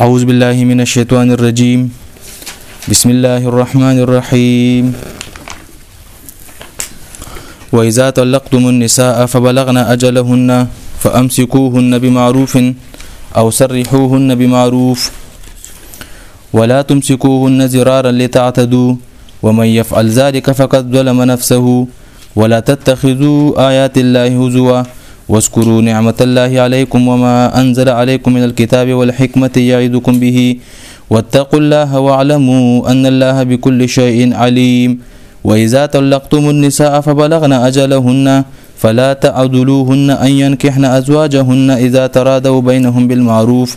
أعوذ بالله من الشيطان الرجيم بسم الله الرحمن الرحيم وإذا طلقتم النساء فبلغن أجلهن فأمسكوهن بمعروف أو سرحوهن بمعروف ولا تمسكوهن زرارا لتعتدوا ومن يفعل ذلك فقد ظلم نفسه ولا تتخذوا آيات الله هزوا واذكروا نعمة الله عليكم وما أنزل عليكم من الكتاب والحكمة يعدكم به واتقوا الله واعلموا أن الله بكل شيء عليم وإذا طلقتم النساء فبلغن أجلهن فلا تعدلوهن أن ينكحن أزواجهن إذا ترادوا بينهم بالمعروف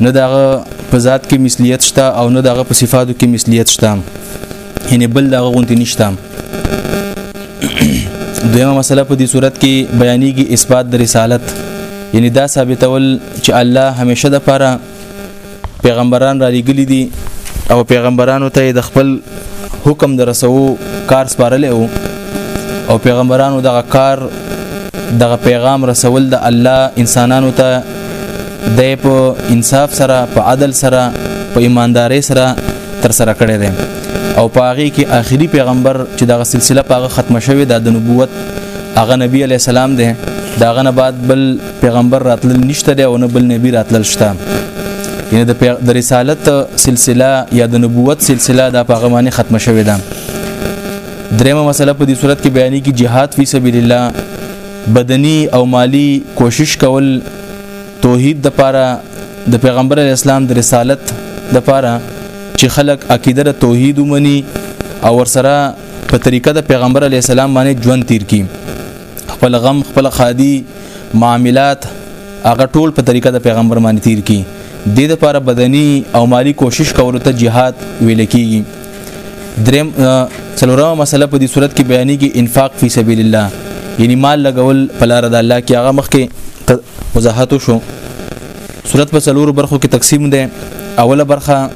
نه دغه په ذات کې مثلیت شته او نه دغه په صفاتو کې مثلیت شته یعنی بل دغه غونتی نشته دویمه مسله په دې صورت کې بیانېږي اثبات د رسالت یعنی دا ثابتول چې الله همیشه د پاره پیغمبران را لګلی دي او پیغمبرانو ته د خپل حکم د رسو کار سپارلی او او پیغمبرانو دغه کار دغه پیغام رسول د الله انسانانو ته د په انصاف سره په عدل سره په ایمانداري سره تر سره کړی دی او په هغه کې آخري پیغمبر چې دغه سلسله په هغه ختمه شوې ده د نبوت هغه نبی علی السلام دی داغه نه بعد بل پیغمبر راتلل نشته دی او نه بل نبی راتلل شته یعنی د د رسالت سلسله یا د نبوت سلسله د پاغه معنی ختمه شوې ده دریمه مسله په دې صورت کې بیانې کې jihad فی سبیل الله بدني او مالی کوشش کول توحید د پاره د پیغمبر اسلام د رسالت د پاره چې خلک عقیده د توحید ومني او ورسره په طریقه د پیغمبر علی السلام باندې ژوند تیر کی خپل غم خپل خادي معاملات هغه ټول په طریقه د پیغمبر باندې تیر کی د دې لپاره بدني او مالی کوشش کولو ته جهاد ویل کیږي دریم څلورمه مسله په دې صورت کې بیانېږي انفاق فی سبیل الله یعنی مال لګول په لار د الله کې هغه مخکې وضاحت شو صورت په څلور برخو کې تقسیم ده اوله برخه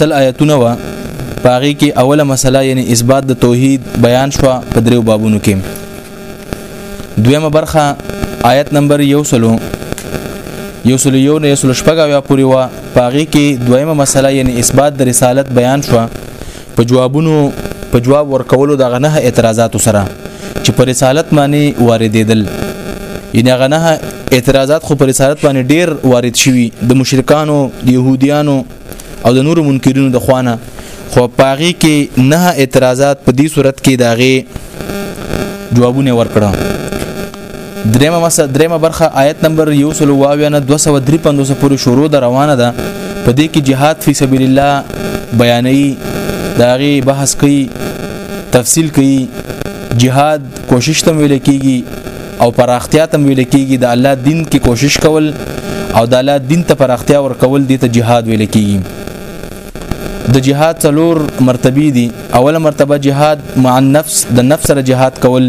سل آیتونه و پاغي کې اوله مسله یعنی اثبات د توحید بیان شو په دریو بابونو کې دویمه برخه آیت نمبر یو سلو یو سلو یو نه یو سلو شپږه یا پوری وا پاغي کې دویمه مسله یعنی اثبات د رسالت بیان شو په جوابونو په جواب ورکولو د غنه اعتراضات سره چې پر رسالت معنی واردېدل یعنی غنه اعتراضات خو پر رسالت باندې ډیر وارد شوي د مشرکانو د يهوديانو او د نورو منکرینو د خوانه خو پاغي کې نه اعتراضات په دې صورت کې داغه جوابونه ورکړه دریمه مسله دریمه برخه آیت نمبر یو سل واویا نه 253 پورې شروع د روانه ده په دې کې جهاد فی سبیل الله بیانې داغي بحث کوي تفصیل کوي جهاد کوشش تم ویل کیږي او پراختیا تم ویل کیږي د الله دین کې کوشش کول او د الله دین ته پراختیا ورکول دي ته جهاد ویل کیږي د جهاد څلور مرتبه دي اوله مرتبه جهاد مع النفس د نفس سره جهاد کول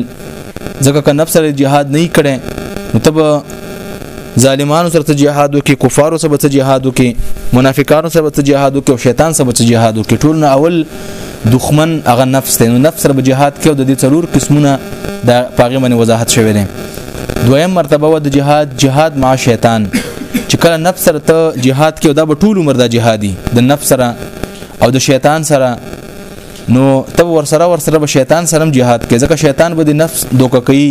ځکه که نفس سره جهاد نه کړي نو تب ظالمانو سره جهاد وکي کفارو سره جهاد وکي منافقانو سره جهاد وکي او شیطان سره جهاد وکي ټول نه اول دښمن هغه نفس دی نو نفس سره به جهاد کوي د دې څلور قسمونه د پاغه باندې وضاحت شوی دی دویم مرتبه و د جهاد جهاد مع شیطان چې کله نفس سره ته جهاد کې دا به ټول عمر دا جهادي د نفس سره او د شیطان سره نو تب ور سره ور سره به شیطان سره جهاد کې ځکه شیطان به د نفس دوکه کوي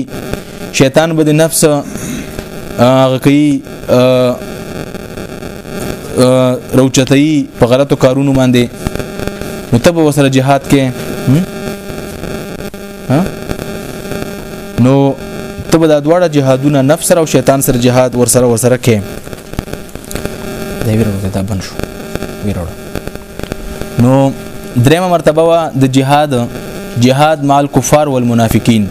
شیطان به د نفس هغه کوي روچتای په غلطو کارونو باندې نو تب وسره جهاد کې نو تب دا دواړه جهادونه نفس سره او شیطان سره جهاد ورسره ورسره کې دا ویره ده بن شو ویره نو دریمه مرتبه وا د جهاد جهاد مع الكفار والمنافقین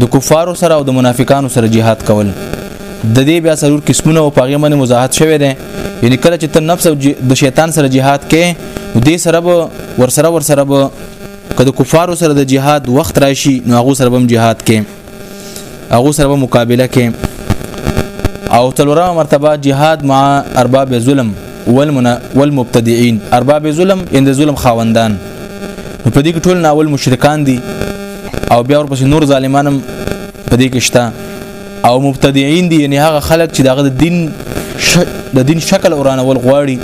د کفارو سره او د منافقانو سره جهاد کول د دې بیا سرور قسمونه او پاغه باندې مزاحت شوی دی یعنی کله چې ته نفس او د شیطان سره جهاد کې نو دې سره به ور سره ور سره به کله کفارو سره د جهاد وخت راشي نو هغه سره به جهاد کې هغه سره مقابله کې او تلورمه مرتبه جهاد مع ارباب ظلم والمنا والمبتدعين ارباب ظلم ان ظلم خاوندان په دې کې ټول ناول مشرکان دي او بیا ورپسې نور ظالمانم په دې کې شته او مبتدعين دي یعنی هغه خلک چې دغه دین ش... د دین شکل اورانول غواړي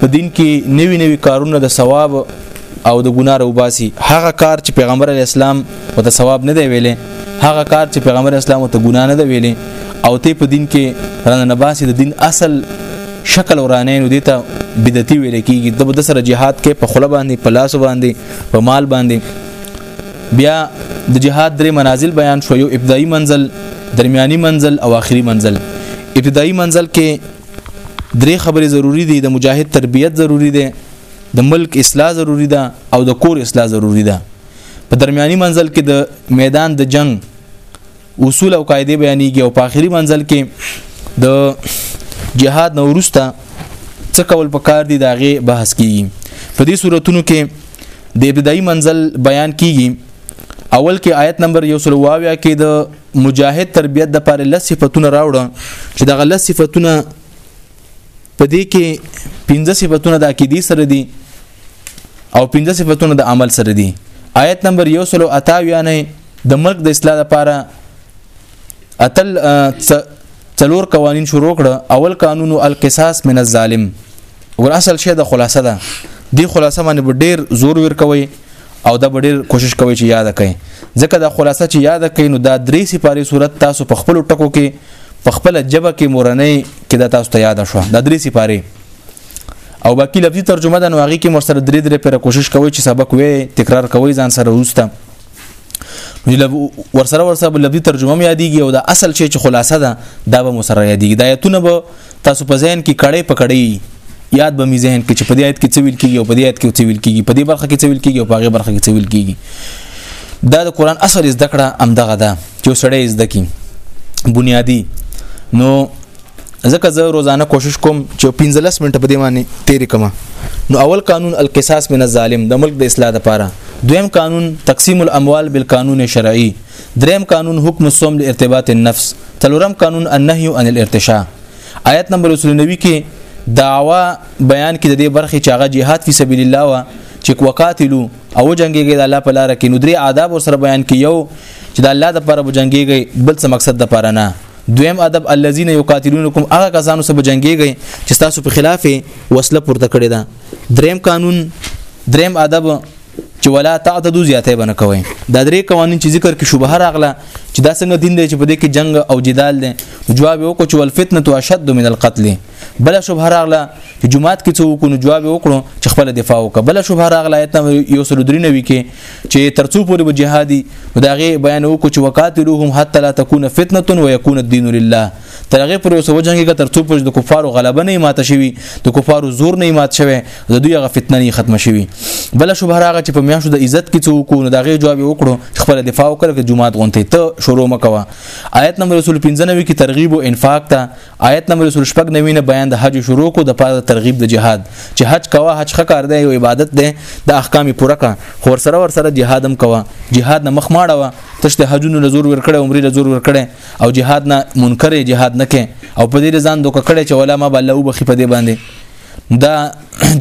په دین کې نوي نوي کارونه د ثواب او د ګناه روباسي هغه کار چې پیغمبر علی اسلام او ته ثواب نه دی ویلې هغه کار چې پیغمبر اسلام ته ګناه نه دی ویلې او ته په دین کې رانه نباسي د دین اصل شکل ورانه نو دیته بدعتي ویل کیږي د بده سره جهاد کې په خله باندې په لاس باندې په مال باندې بیا د جهاد درې منازل بیان شو یو ابتدایي منزل درمیاني منزل او آخري منزل ابتدایي منزل کې درې خبرې ضروری دي د مجاهد تربیت ضروری ده د ملک اصلاح ضروری ده او د کور اصلاح ضروری ده په درمیاني منزل کې د میدان د جنگ اصول او قاعده بیانېږي او په آخري منزل کې د جهاد نو ورسته څه کول پکار دي داغه بحث کیږي په دې صورتونو کې د ابتدایي منزل بیان کیږي اول کې آیت نمبر 120 کې د مجاهد تربیت د پاره لس صفاتونه راوړه چې دغه لس صفاتونه په دې کې پنځه صفاتونه د عقیدې سره دي او پنځه صفاتونه د عمل سره دي آیت نمبر 128 نه د ملک د اصلاح لپاره اتل څلور قوانین شروع کړ اول قانون القصاص من الظالم ور اصل شی د خلاصه ده دی خلاصه باندې ډیر زور ور کوي او دا ډېر کوشش کوي چې یاد کړئ ځکه دا خلاصه چې یاد کړئ نو دا درې سپاره صورت تاسو په خپل ټکو کې په خپل جبه کې مورنۍ کې دا تاسو ته یاد شو دا درې سپاره او باقی لفظي ترجمه د نواغي کې مستر درې درې پر کوشش کوي چې سبق وې تکرار کوي ځان سره وسته ورسره ورسره لفظي ترجمه یادېږي او دا اصل شی چې خلاصه ده دا به مسره یادېږي دا ایتونه به تاسو په ذهن کې کړې پکړې یاد به می ذهن کې چې په دې آیت کې څه ویل کیږي او په دې آیت کې څه ویل کیږي په دې برخه کې څه ویل کیږي او په هغه برخه کې څه ویل کیږي دا د قران اصل زده کړه ام دغه ده چې سړی زده کی بنیادی نو ځکه زه روزانه کوشش کوم چې 15 منټه په دې باندې تیرې کما نو اول قانون القصاص من الظالم د ملک د اصلاح لپاره دویم قانون تقسیم الاموال بالقانون شرعي دریم قانون حکم الصوم لارتباط النفس تلورم قانون النهي عن الارتشاء آیت نمبر 29 کې دعوا بیان کې د دې برخې چې هغه جهاد فی سبیل الله وا چې وقاتلو او جنگيږي د الله په لار کې نو درې آداب سره بیان کې یو چې د الله د پر جنگيږي بل څه مقصد د پر نه دویم ادب الذين يقاتلونكم هغه کسانو سره جنگيږي چې تاسو په خلاف وسله پورته کړی دا دریم قانون دریم ادب چې ولا تعتدو زیاته بنه کوي دا درې قوانين چې ذکر کې شوبه راغله چې دا څنګه دین دی چې په دې کې جنگ او جدال دی جواب وکړو چې ول فتنه تو اشد من القتل بل شوبه راغله چې جمعات کې څوک نو جواب وکړو چې خپل دفاع وکړه بل شوبه راغله ایت یو سل درې نوي کې چې ترڅو پورې به جهادي داغه بیان وکړو چې وقاتلوهم حتا لا تكون فتنه ويكون الدين لله تر هغه پر اوسه وجنګي تر څو پر د کفارو غلبه نه ماته شوي د کفارو زور نه مات شوي د دوی هغه فتنه نه ختم شوي بل شوبه راغه چې په میاشو د عزت کې څوک نو دغه جواب وکړو خپل دفاع وکړه چې جمعه غونته ته شروع مکوه آیت نمبر رسول 15 نوي کې ترغیب او انفاق ته آیت نمبر رسول شپږ نوي نه بیان د حج شروع کو د پاره ترغیب د جهاد چې حج کوه حج خه کار دی او عبادت دی د احکام پوره کا خور سره ور سره جهادم کوه جهاد نه مخ ماړه تشته حجونو لزور ور کړه عمرې لزور ور کړه او جهاد نه منکر جهاد نه کې او په دې ځان دوک کړي چې ولا ما بل او بخي په دې باندې دا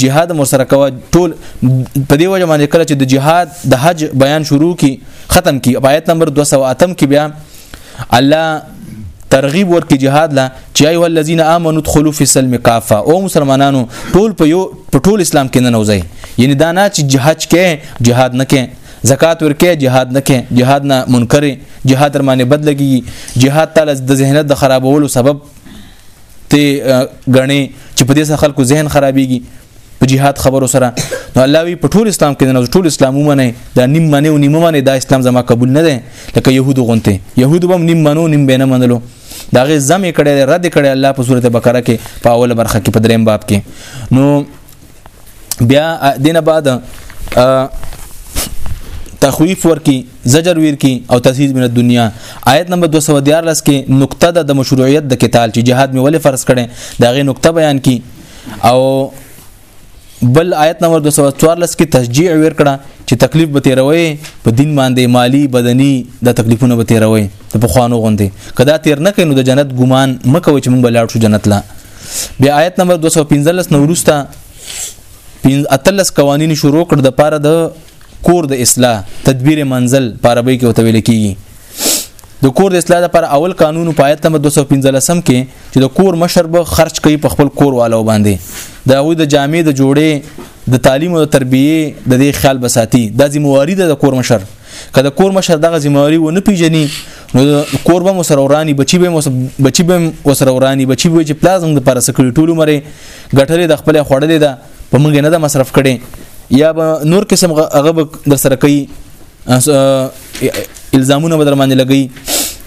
جهاد مو سره کوه ټول په دې وجه باندې کړه چې د جهاد د حج بیان شروع کی ختم کی آیت نمبر 208 کې بیا الله ترغیب ورکړي جهاد لا چې ایو الذین آمنوا ادخلوا فی السلم کافه او مسلمانانو ټول په یو په ټول اسلام کې نه نوځي یعنی دا نه چې جهاد کې جهاد نه کې زکات ورکې جهاد نه کې جهاد نه منکر جهاد در باندې بد لګي جهاد تعالی د ذهنیت د خرابولو سبب ته غني چې په دې سره خلکو ذهن خرابيږي په جهاد خبرو سره نو الله وی په ټول اسلام کې نه ټول اسلام ومنه دا نیم منه او نیم منه دا اسلام زما قبول نه ده لکه يهودو غونته يهودو هم نیم منو نیم بینه منلو دا غي زمې کړي رد کړي الله په سورته بقره کې په اوله برخه کې په دریم باب کې نو بیا دینه بعد تخویف ورکی زجر ورکی او تسهیل من دنیا آیت نمبر 214 کې نقطه د مشروعیت د قتال چې جهاد می ولې فرض کړي دا غي نقطه بیان کی او بل آیت نمبر 214 کې تشجیع ورکړه چې تکلیف به تیروي په دین باندې مالی بدني د تکلیفونو به تیروي ته په خوانو غوندي کدا تیر نه کینو د جنت ګمان مکوي چې مونږ بلاړ شو جنت لا بیا آیت نمبر 215 نو ورسته اتلس قوانین شروع کړ د پاره د کور د اصلاح تدبیر منزل په عربی کې وتویل کیږي د کور د اصلاح لپاره اول قانون په آیت نمبر 215 کې چې د کور مشر به خرج کوي په خپل کور والو باندې د هغوی د جامع د جوړې د تعلیم او د تربیه د دې خیال بساتی د ذمہواری د کور مشر که د کور مشر دغه ذمہواری و نه پیژني نو کور به مسره ورانی بچي به بچي به وسره ورانی بچي به چې پلاز موږ لپاره سکړي ټول مری غټلې د خپل خړلې ده په موږ نه د مصرف کړي یا به نور قسم هغه در سره کوي الزامونه بدر باندې لګي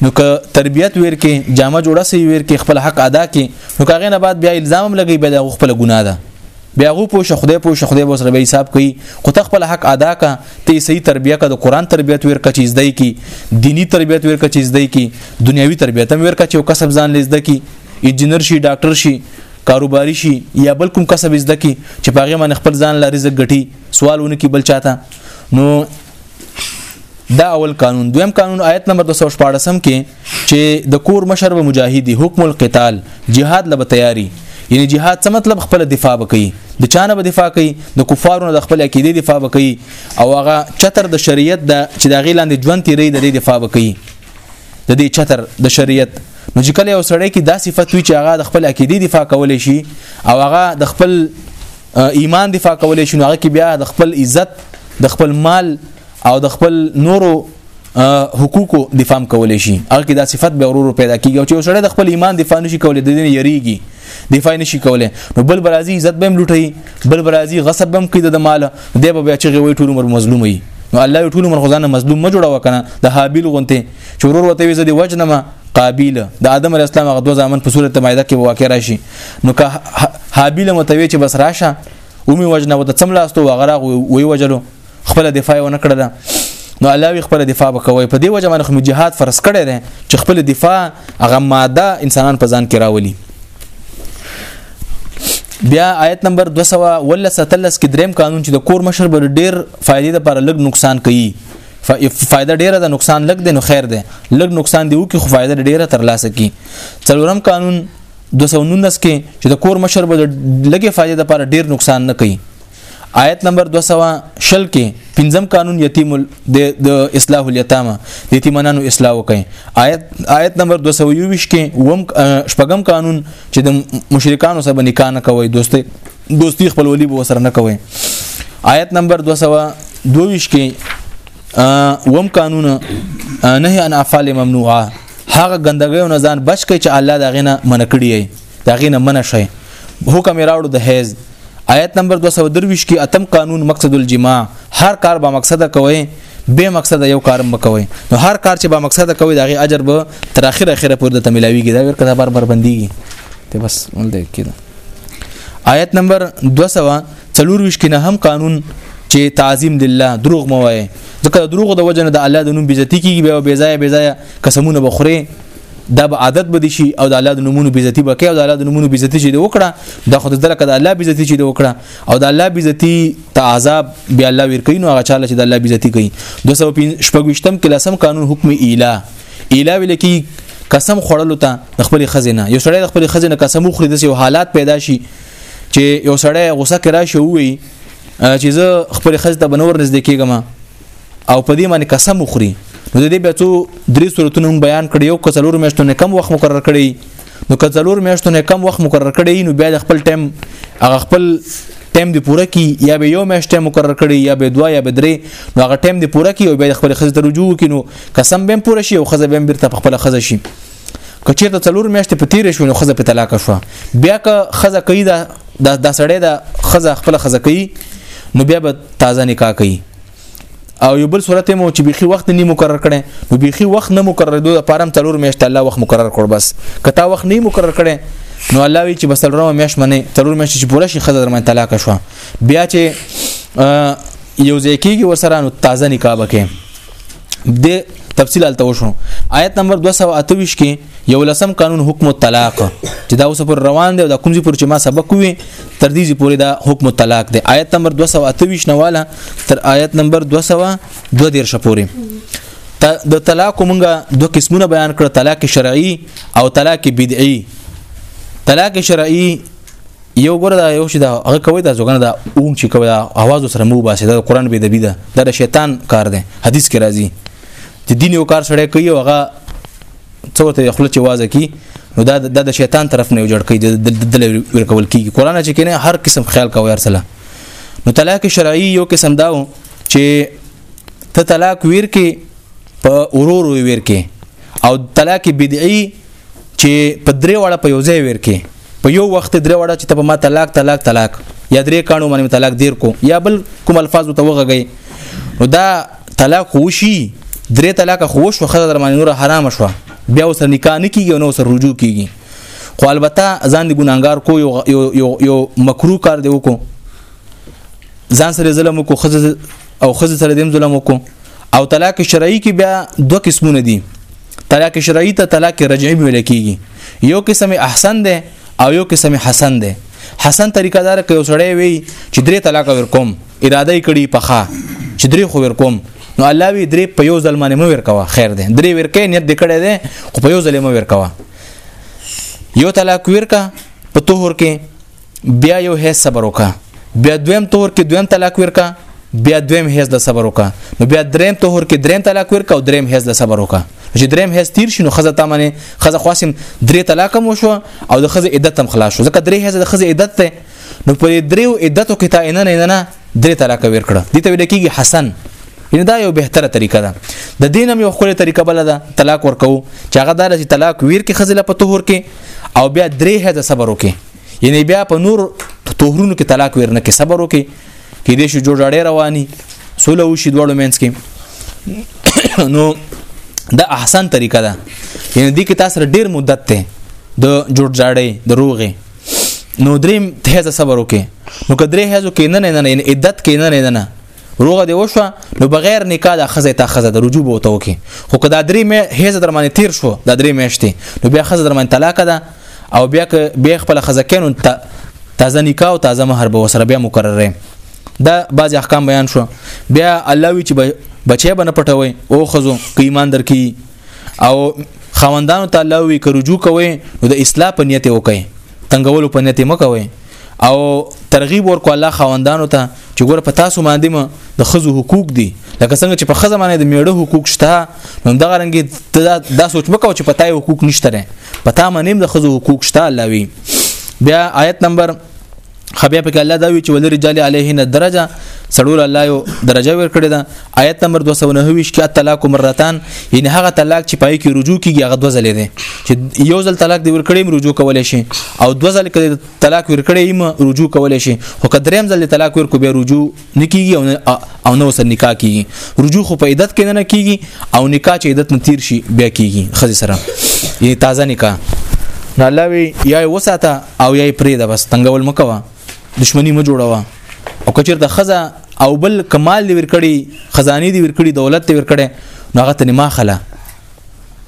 نو که تربيت وير کې جامه جوړه سي وير کې خپل حق ادا کې نو کاغه نه بعد بیا الزام لګي بیا خپل ګناه ده بیا غو پوه شه خدای پوه شه خدای وسره به حساب کوي خو ته خپل حق ادا کا ته صحیح تربیه کا د قران تربیت ور کچې زده کی دینی تربیت ور کچې زده کی دنیوي تربیت هم ور کچې او کسب ځان لزده کی انجنیر شي ډاکټر شي کاروباري شي یا بل کوم کسب زده کی چې پاغه من خپل ځان لاري زګ غټي سوالونه کی بل چاته نو دا اول قانون دویم قانون آیت نمبر 214 کې چې د کور مشر به مجاهدي حکم القتال جهاد لبه تیاری یعنی جهاد څه مطلب خپل دفاع وکي د چانه به دفاع کوي د کفارو د خپل عقیده دفاع وکي او هغه چتر د شریعت د چې د غیلاندې ژوند تیری د دفاع وکي د دې چتر د شریعت نو چې کله یو سړی کې دا صفت وي چې هغه د خپل عقیده دفاع کولای شي او هغه د خپل ایمان دفاع کولای شي نو هغه کې بیا د خپل عزت د خپل مال او د خپل نورو حقوقو دفاع کولای شي هغه کې دا صفت به ورور پیدا کیږي او چې سړی د خپل ایمان دفاع نشي کولای د دین یریږي دفاع نشي کولای نو بل برازي عزت بهم لټي بل برازي غصب بهم کوي د مال دی به بیا چې وي ټول عمر مظلوم وي نو الله ټول عمر خدانه مظلوم ما جوړا وکنه د هابیل غونته چې ورور وته وي زدي وجنما قابیل د آدم علی السلام غدو ځامن په صورت مایده کې واقع راشي نو که هابیل متوي چې بس راشه ومي وجنه وته څملاستو وغره وی وجلو خپل دفاع ونه کړله نو الله وی خپل دفاع وکوي په دې وجه باندې خو جهاد فرض کړی دی چې خپل دفاع هغه ماده انسانان په ځان کې راولي بیا آیت نمبر 200 ول ستلس کې دریم قانون چې د کور مشر بر ډیر فائدې لپاره لګ نقصان کوي فائدہ ډیره ده نقصان لګ دی نو خیر دی لګ نقصان دی وکي خو فائدہ ډیره تر لاسه کی څلورم قانون 219 کې چې د کور مشر به لګي فائدې لپاره ډیر نقصان نه کوي آیت نمبر 220 کې پنځم قانون یتیم د اصلاح الیتامه د یتیمانو اصلاح وکړي آیت آیت نمبر 220 کې وم شپږم قانون چې د مشرکانو سره نکاح نه کوي دوستي دوستي خپلولي به سره نه کوي آیت نمبر 222 کې وم قانون نهي عن افعال ممنوعه هغه ګندګیو نه ځان بچ کړي چې الله دا غنه منکړي دا غي نه منع شي حکم راوړو د حیز آیت نمبر 223 کې اتم قانون مقصد الجماع هر کار با مقصد کوي به مقصد یو کار مکوي نو هر کار چې با مقصد کوي دغه اجر به تر اخره اخره پورې د تملاویږي دا ورکه بار بار بنديږي ته بس ولته کېده آیت نمبر 224 کې نه هم قانون چې تعظیم لله دروغ مو وایي ځکه دروغ د وجنه د الله د نوم بیزتی کیږي به بیزای بیزای قسمونه بخوري دا به عادت به دي شي او د الله د نمونه بیزتی به کوي او د الله د نمونه بیزتی چې د وکړه د خود درک د الله بیزتی چې د وکړه او د الله بیزتی ته عذاب بیا الله ور کوي نو هغه چاله چې د الله بیزتی کوي 225م کې لسم قانون حکم اله اله ویل کی قسم خورلو ته د خپل خزینه یو سړی د خپل خزینه قسم خوري د یو حالات پیدا شي چې یو سړی غوسه کرا شي وي چې زه خپل خزینه بنور نږدې کېږم او په دې باندې قسم وخوري نو د دې بیا څو درې صورتونه هم بیان کړي یو کڅلور میاشتو نه کم وخت مقرر کړي نو کڅلور میاشتو نه کم وخت مقرر کړي نو بیا د خپل ټیم هغه خپل ټیم دی پوره کی یا به یو میاشت مقرر کړي یا به دوا یا به درې نو هغه ټیم دی پوره کی او بیا خپل خزه ته رجوع کینو قسم بهم پوره شي او خزه بهم بیرته خپل خزه شي که چیرته څلور میاشتې په تیر شو نو خزه په طلاق شو بیا که خزه کوي دا د سړی د خزه خپل خزه کوي نو بیا به تازه نکاح کوي او یو بل صورت مو چې بيخي وخت نه مقرر کړي نو بيخي وخت نه مقرر دوه پارم څلور میاشتې الله وخت مقرر کړ بس کته وخت نه مقرر کړي نو الله وی چې بس څلور میاشتې منه څلور میاشتې چې پوره شي خزه درمن طلاق شو بیا چې یو ځای کېږي ورسره نو تازه نکاح وکړي د تفصیل الته وشو آیت نمبر 228 کې یو لسم قانون حکم الطلاق چې دا اوس پر روان دی او دا کوم ځي پر چې ما سبق وي تر دې پورې دا حکم الطلاق دی آیت نمبر 228 نواله تر آیت نمبر 202 دیر شپوري د طلاق مونږه دوه قسمونه بیان کړ طلاق شرعي او طلاق بدعي طلاق شرعي یو ګره دا یو شي دا هغه کوي دا ځګنه دا اوم چې کوي دا आवाज سره مو باسي دا قران به دبي دا دا شیطان کار دی حدیث کې راځي چې دین یو کار سره کوي هغه څو ته خپل چې وازه کی نو دا د شیطان طرف نه جوړ کوي د ورکول کیږي قران چې کنه هر قسم خیال کوي هر سلام نو طلاق شرعي یو قسم داو چې ته طلاق ویر کې په اورور ویر کې او طلاق بدعي چې په درې وړه په یو ځای ورکې په یو وخت درې وړه چې ته په ما طلاق طلاق طلاق یا درې کانو باندې طلاق دیر کو یا بل کوم الفاظ ته وغږی نو دا طلاق خوشي درې طلاق خوش خو خزه در باندې نور حرام شو بیا وسره نکاح نه کیږي نو سره رجوع کیږي خو البته ځان دی ګناګار کو یو یو یو مکروه کار دی وکړو ځان سره ظلم کو خزه او خزه سره دیم ظلم وکړو او طلاق شرعي کې بیا دوه قسمونه دي طلاق شرعي ته طلاق رجعي ویل کیږي یو قسم احسن ده او یو قسم حسن ده حسن طریقه دار کې وسړی وي چې درې طلاق ور کوم اراده یې کړی پخا چې درې خو ور کوم نو الله وی درې په یو ځل باندې مو ور کوا خیر ده درې ور کې نیت دکړه ده خو په یو ځل مو ور کوا یو طلاق ور کا په طهور کې بیا یو هیڅ صبر وکا بیا دویم طهور کې دویم طلاق ورکا بیا دویم هیڅ د صبر وکا نو بیا دریم طهور کې دریم طلاق ورکا او دریم هیڅ د صبر وکا چې دریم هیڅ تیر شي نو خزه تامنه خزه خواسم درې طلاق مو شو او د خزه عدت هم خلاص شو ځکه درې هیڅ د خزه عدت ته نو په دریو عدتو کې تا نه نه نه درې طلاق ورکړه دي ته ویل کېږي حسن ان دا یو بهتره طریقه ده د دین هم یو خوري طریقه بل ده طلاق ورکو چې هغه دار چې طلاق ویر کې خزله په طهور کې او بیا درې هدا صبر وکي یعنی بیا په نور توهرونو کې طلاق ورنه کې صبر وکي کې دې شو جوړ اړې رواني سوله وشي دوړو مینس کې نو دا احسن طریقه ده یعنی دې کې تاسو ډیر مدت ته د جوړ جاړې د روغې نو دریم ته صبر وکي نو کدرې هزو کې نه نه نه عدت کې نه نه نه روغه دی وشو نو بغیر نکاح د خزه ته خزه د رجوع بوته وکي خو کدا درې مې هیڅ در باندې تیر شو د درې میاشتې نو بیا خزه در باندې طلاق ده او بیا بیا خپل خزه کینو تازه نکاح او تازه مہر به وسره بیا مقرره دا بعض احکام بیان شو بیا الله وی چې بچي بنه پټوي او خزو کې ایمان درکې او خوندانو تعالی وی که رجوع کوي نو د اصلاح په نیت وکي تنګولو په نیت مکوي او ترغیب ورکو الله خواندانو ته چې ګوره په تاسو باندې ما د خزو حقوق دي لکه څنګه چې په خزه باندې د میړه حقوق شته نو دا غرنګي دا, دا سوچ مکو چې پتاي حقوق نشته نه پتا منیم د خزو حقوق شته الله وی بیا آیت نمبر خبیا په الله دا وی چې ولري جالي عليه نه درجه سړول الله یو درجه ور کړی دا آیت نمبر 229 کې طلاق مرتان یعنی هغه طلاق چې پای کې رجوع کیږي هغه دوه ځلې دي چې یو ځل طلاق دی ورکړې رجوع کولای شي او دوه ځل کې طلاق ورکړې م رجوع کولای شي خو کدریم ځل طلاق ورکو به رجوع نکیږي او او نو سر نکاح کیږي رجوع خو په عدت کې نه کیږي او نکاح چې عدت نه تیر شي بیا کیږي خزي سره یعنی تازه نکاح نو الله وی یا وساته او یا پرې ده بس تنگول مکوه دشمنی مو جوړوا او کچر د خزه او بل کمال دی ورکړي خزاني دی ورکړي دولت دی ورکړي نو هغه ته ما خلا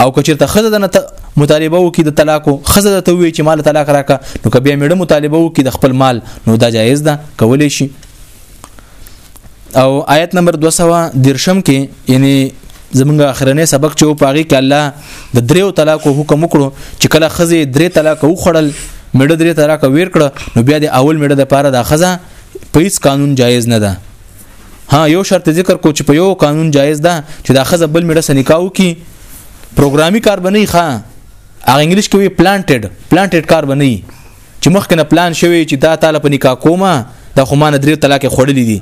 او کچر ته خزه د مطالبه وکي د طلاق خزه ته وی چې مال طلاق راکا نو کبه میړه مطالبه وکي د خپل مال نو دا جایز ده کولای شي او آیت نمبر 200 درشم کې یعنی زمونږ اخرنې سبق چې په هغه کې الله د دریو طلاقو حکم وکړو چې کله خزه درې طلاق وخړل مړه درې طلاق ویر کړ نو بیا د اول مړه د پاره د خزه په هیڅ قانون جایز نه ده ها یو شرط ذکر کو چې په یو قانون جایز ده چې د خزه بل مړه سنکاو کی پروګرامي کار بنئ ښا هغه انګلیش کې وی پلانټډ پلانټډ کار بنئ چې مخکې نه پلان شوی چې دا تاله په نکاح کومه دا خو ما نه درې طلاق خوړلې دي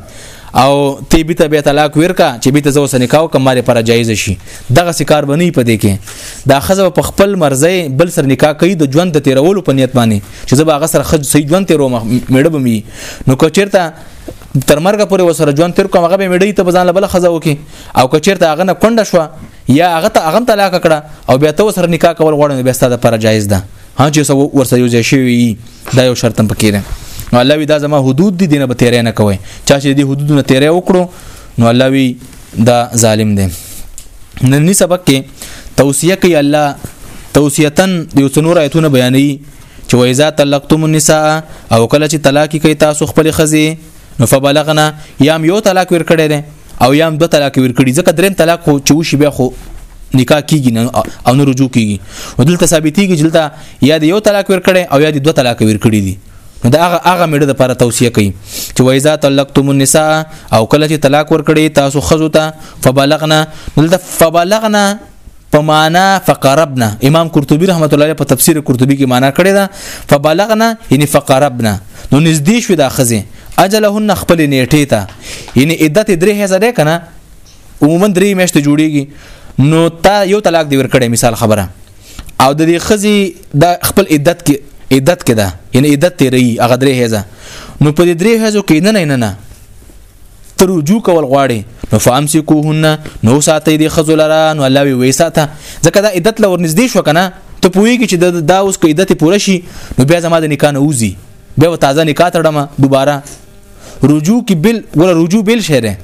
او تی بیت به طلاق ورکا چې بیت زو سره نکاح کوم مال پر جایز شي دغه سکار بنی پدې کې دا خزه په خپل مرزي بل سر نکاح کوي د ژوند د تیرولو په نیت باندې چې زبا غسر خج سي ژوند تیرو میړه بمي نو کچیرته تر مرګ پورې وسره ژوند تیر کوم هغه به میړی ته بزان بل خزه وکي او کچیرته هغه نه کونډه شو یا هغه ته هغه طلاق کړه او بیا ته سره نکاح کول غواړي بیا ستاسو پر جایز ده ها چې سو ورسره یو ځای شوی دا یو شرط هم پکې ده نو الله وی دا زما حدود دي دینه به تیرې نه کوي چا چې دې حدودونه تیرې وکړو نو الله وی دا ظالم دی نن سبق کې توصیه کوي الله توصیتن د یو څنور آیتونه بیانوي چې وایذا طلقتم النساء او کله چې طلاق کوي تاسو خپل خزي نو فبلغنا یام یو طلاق ور کړی دی او یام دوه طلاق ورکړي ځکه دریم طلاق خو چې وشي بیا خو نکاح کیږي نه او نه رجوع کیږي ودلته ثابتېږي چې دلته یا د یو طلاق ورکړي او یا د دوه طلاق ورکړي دي نو دا هغه هغه مړه د لپاره توصيه کوي چې وایذا طلقتم النساء او کله چې طلاق ورکړي تاسو خزو ته فبلغنا دلته فبلغنا په معنا فقربنا امام قرطبي رحمت الله په تفسیر قرطبي کې معنا کړی دا فبلغنا یعنی فقربنا نو نږدې شو دا خزه اجلهن خپل نیټه ته یعنی عدت درې هزار ده کنه عموما درې میاشتې جوړیږي نو تا یو طلاق دی ورکړی مثال خبره او د دې خزي د خپل عدت کې عدت کې ده یعنی عدت تیری هغه درې هزار نو په دې درې هزار کې نه نه نه ته رجوع کول غواړي نو فامسکوهن نو ساتي دي خزو لره نو الله وی وساته ځکه دا عدت لور نږدې شو کنه ته پوهیږي چې دا اوس کو عدت پوره شي نو بیا زما د نکاح نه وځي بیا و تازه نکاح تړم دوباره رجوع کې بل ولا رجوع بل شهره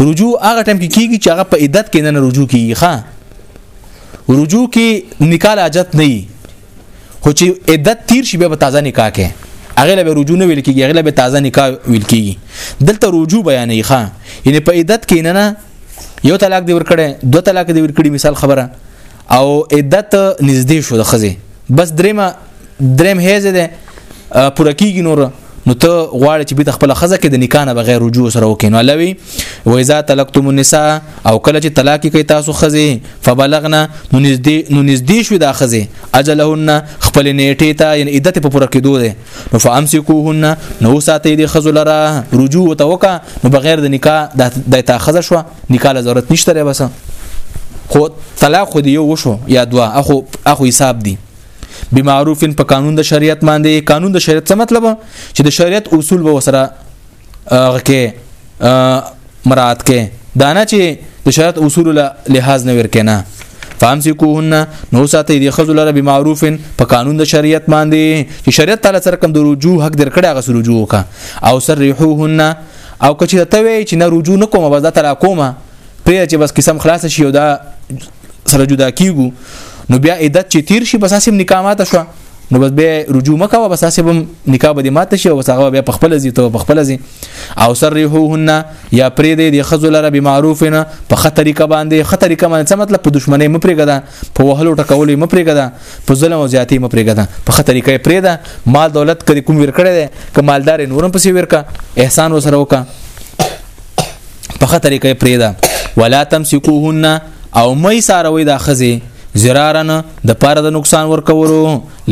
رجوع هغه ټیم کې کیږي چې هغه په عدت کې نه رجوع کیږي ښا رجوع کې نکاح اجت نه خو چې عدت تیر شي به تازه نکاح کې هغه له رجوع نه ویل کیږي هغه له تازه نکاح ویل کیږي دلته رجوع بیانې ښه یعنی په عدت کې نه نه یو طلاق دی ورکړي دوه طلاق دی ورکړي مثال خبره او عدت نږدې شو د خزه بس درېما درېم هیزه ده پوره کیږي نور نو ته غواړې چې به خپل خزه کې د نکاح نه بغیر رجوع سره وکې نو لوي و اذا طلقتم النساء او کله چې طلاق کوي تاسو خزه فبلغنا نو نږدې نو نږدې شو د خزه اجلهن خپل نیټه ته یعنی عدت په پوره کېدو ده نو فامسکوهن نو ساتي د خزه لره رجوع ته وکا نو بغیر د نکاح د تا خزه شو نکاح له ضرورت نشته بس خو طلاق خو دی یو وشو یا دوا اخو اخو حساب دی بمعروف په قانون د شریعت باندې قانون د شریعت څه مطلب چې د شریعت اصول به وسره کې مراد کې دانه چې د شریعت اصول له لحاظ نه ورکنه فامسکوهن نو ساتي دي خذل رب معروف په قانون د شریعت باندې چې شریعت تعالی سره کوم د رجوع حق درکړي هغه سره رجوع وکا او سرحوهن او کچې ته وی چې نه رجوع نکوم بس دا تر کومه پرې چې بس قسم خلاص شي او دا سره جدا کیږو نو بیا عدت چې تیر شي بس اسیم نکاح ماته شو نو بس به رجوع مکوه بس اسیم نکاح به ماته شي او بس هغه بیا په خپل ځي ته په خپل ځي او سرهوهن یا پرې دې د خزل را به معروف نه په خطرې ک باندې خطرې ک باندې څه مطلب په دشمنی مپرګه په وهلو ټکولو مې پرېګدا په ظلم او زیاتی مې پرېګدا په خطر کې پرېدا مال دولت کړي کوم ور کړی دی ک مالدار نورم پسې ورکا احسان وسره وکا په خطر کې پرېدا ولا تمسكوهن او مې ساروي دا خزي زرارن د پاره د نقصان ورکولو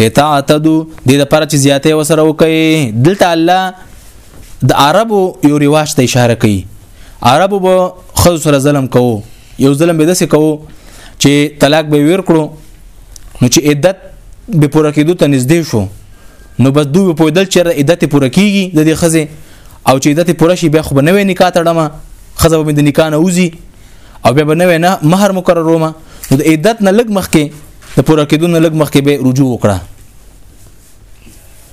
لتعتدو د د پاره چې زیاته وسره وکي دلته الله د عربو یو ریواج ته اشاره کوي عربو به خو سره ظلم کوو یو ظلم به داسې کوو چې طلاق به ویر کړو نو چې عدت به پوره کېدو ته نږدې شو نو بس دوی په دل چې عدت پوره کیږي د دې خزه او چې عدت پوره شي بیا خو بنوي نکاح تړم خزه به د نکاح نه وزي او بیا بنوي نه مہر مقررومه نو د عدت نه لګ مخ کې د پوره کېدو نه لګ مخ کې به رجوع وکړه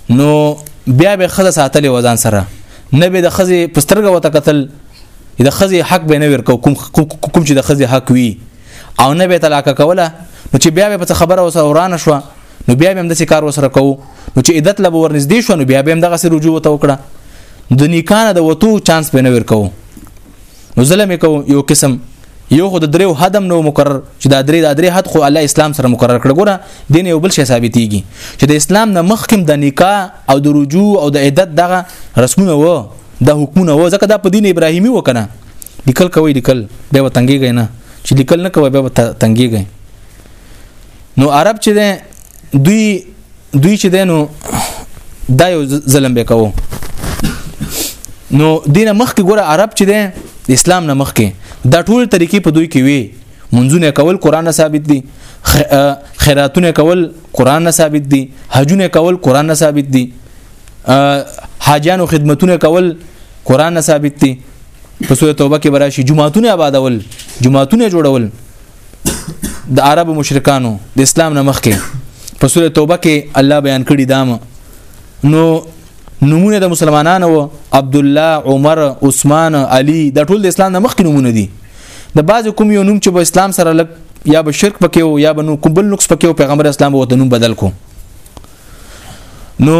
نو بیا به خزه ساتلې وزن سره نه به د خزه پسترګه وته قتل د خزه حق به نه ورکو کوم کوم چې د خزه حق وي او نه به طلاق کوله نو چې بیا به خبره وسه ورانه شو نو بیا به هم د کار وسره کوو نو چې عدت لب ورنږدې شو نو بیا به هم دغه سره رجوع وته وکړه د نیکانه د وتو چانس به نه ورکو نو ظلم کو یو قسم یو خو د دریو حدم نو مقرر چې دا درې دا درې حد خو الله اسلام سره مقرر کړ ګوره دین یو بل شی ثابتېږي چې د اسلام نه مخکم د نکاح او د رجوع او د عدت دغه رسمونه و د حکمونه و ځکه دا په دین ابراهیمی وکنه لیکل کوي لیکل به وتنګيږي نه چې لیکل نه کوي به تنګيږي نو عرب چې ده دوی دوی چې ده نو دا یو ظلم به کوو نو دینه مخکې ګوره عرب چې ده اسلام نه مخکې دا ټول طریقې په دوی کې وي منځونه کول قران ثابت دي خیراتونه کول قران ثابت دي حجونه کول قران ثابت دي حاجانو خدمتونه کول قران ثابت دي په سوره توبه کې براشي جمعهتونه آبادول جمعهتونه جوړول د عرب مشرکانو د اسلام نه مخکې په سوره توبه کې الله بیان کړی دام نو نمونه د مسلمانانو عبد الله عمر عثمان علي د ټول د اسلام نه مخکې نمونه دي د بعض کوم یو نوم چې په اسلام سره لګ یا به شرک پکې او یا به نو کوم بل نقص پکې او پیغمبر اسلام به وطنوم بدل کو نو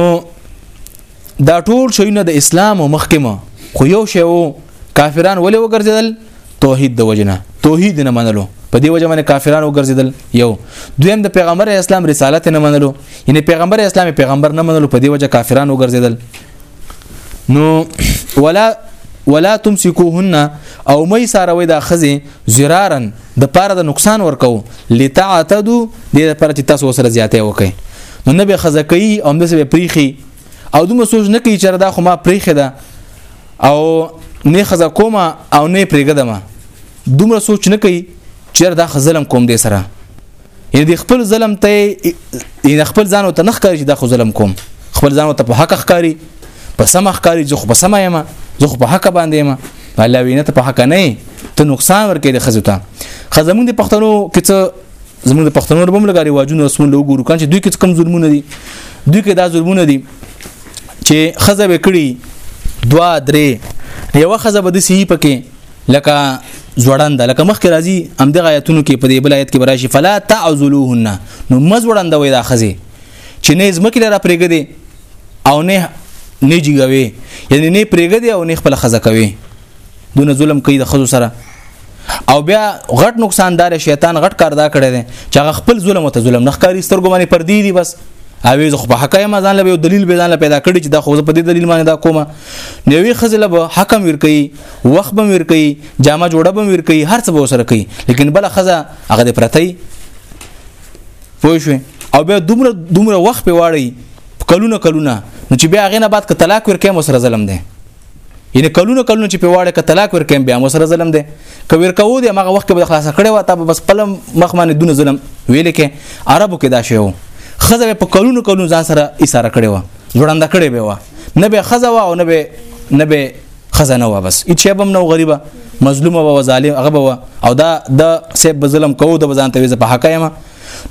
دا ټول شیونه د اسلام او مخکمه خو یو شی وو کافران ولې وګرځیدل توحید د وجنه توحید نه منلو په دې وجه باندې کافرانو ګرځیدل یو دویم د پیغمبر اسلام رسالت نه منلو یعنی پیغمبر اسلام پیغمبر نه منلو په دې وجه کافرانو ګرځیدل نو ولا ولا تمسكوهن او مې ساروي دا خزي زرارن د پاره د نقصان ورکو لتعتدو د لپاره چې تاسو سره زیاته وکي نو نه به خزکې او نه به پریخي او دومره سوچ نه کوي چې دا خو ما پریخه ده او نه خزه کوم او نه پریګدم دومره سوچ نه کوي چې دا خزلم کوم دې سره یعنی د خپل ظلم ته یعنی خپل ځان او ته نخ کوي چې دا خو ظلم کوم خپل ځان او ته په حق ښکاری په سم ښکاری زه خو په سم یم زه خو په حق باندې یم الله وینه ته په حق نه ته نقصان ورکې د خزو ته خزمون د پښتنو کې زموږ د پښتنو ربم لګا رواجونه اوس موږ وګورو کله چې دوی کې کم ظلمونه دي دوی کې دا ظلمونه دي چې خزه وکړي دوا درې یو خزه به د سی پکې لکه زوړند لکه مخکې راځي هم د غایتونو کې په دې بل آیت کې براشي فلا تعذلوهن نو مز وړند وي دا خزه چې نه زمکه لره پرېګدي او نه نه جګوي یعنی نه پرېګدي او نه خپل خزه کوي دونه ظلم کوي د خزو سره او بیا غټ نقصان دار شیطان غټ کار دا کړی دی چې هغه خپل ظلم او ظلم نه ښکاری سترګو باندې پر دی دی بس او زه خو په حق یم ځان له دلیل به ځان له پیدا کړی چې دا خو په دې دلیل باندې دا کومه نوې خزله به حکم ور کوي وخت به ور کوي جامه جوړه به ور کوي هر څه به سره کوي لیکن بل خزه هغه د پرتی پوه شو او بیا دومره دومره وخت په واړی کلونه کلونه نو چې بیا غینه بعد ک طلاق ور کوي مو سره ظلم دی یعنی کلونه کلونه چې په واړه ک طلاق ورکم بیا مو سره ظلم دی که ورکو دی هغه وخت به خلاص کړي و ته بس قلم مخ باندې دون ظلم ویل کې عربو کې دا شی وو خزه په کلونو کلونو ځان سره اشاره کړي و ژوند کړي به و نه به خزه و او نه به نه به خزه نه و بس هیڅ بم نو غریبه مظلومه و ظالم هغه و او دا د سیب ظلم کوو د ځان ته په حق یم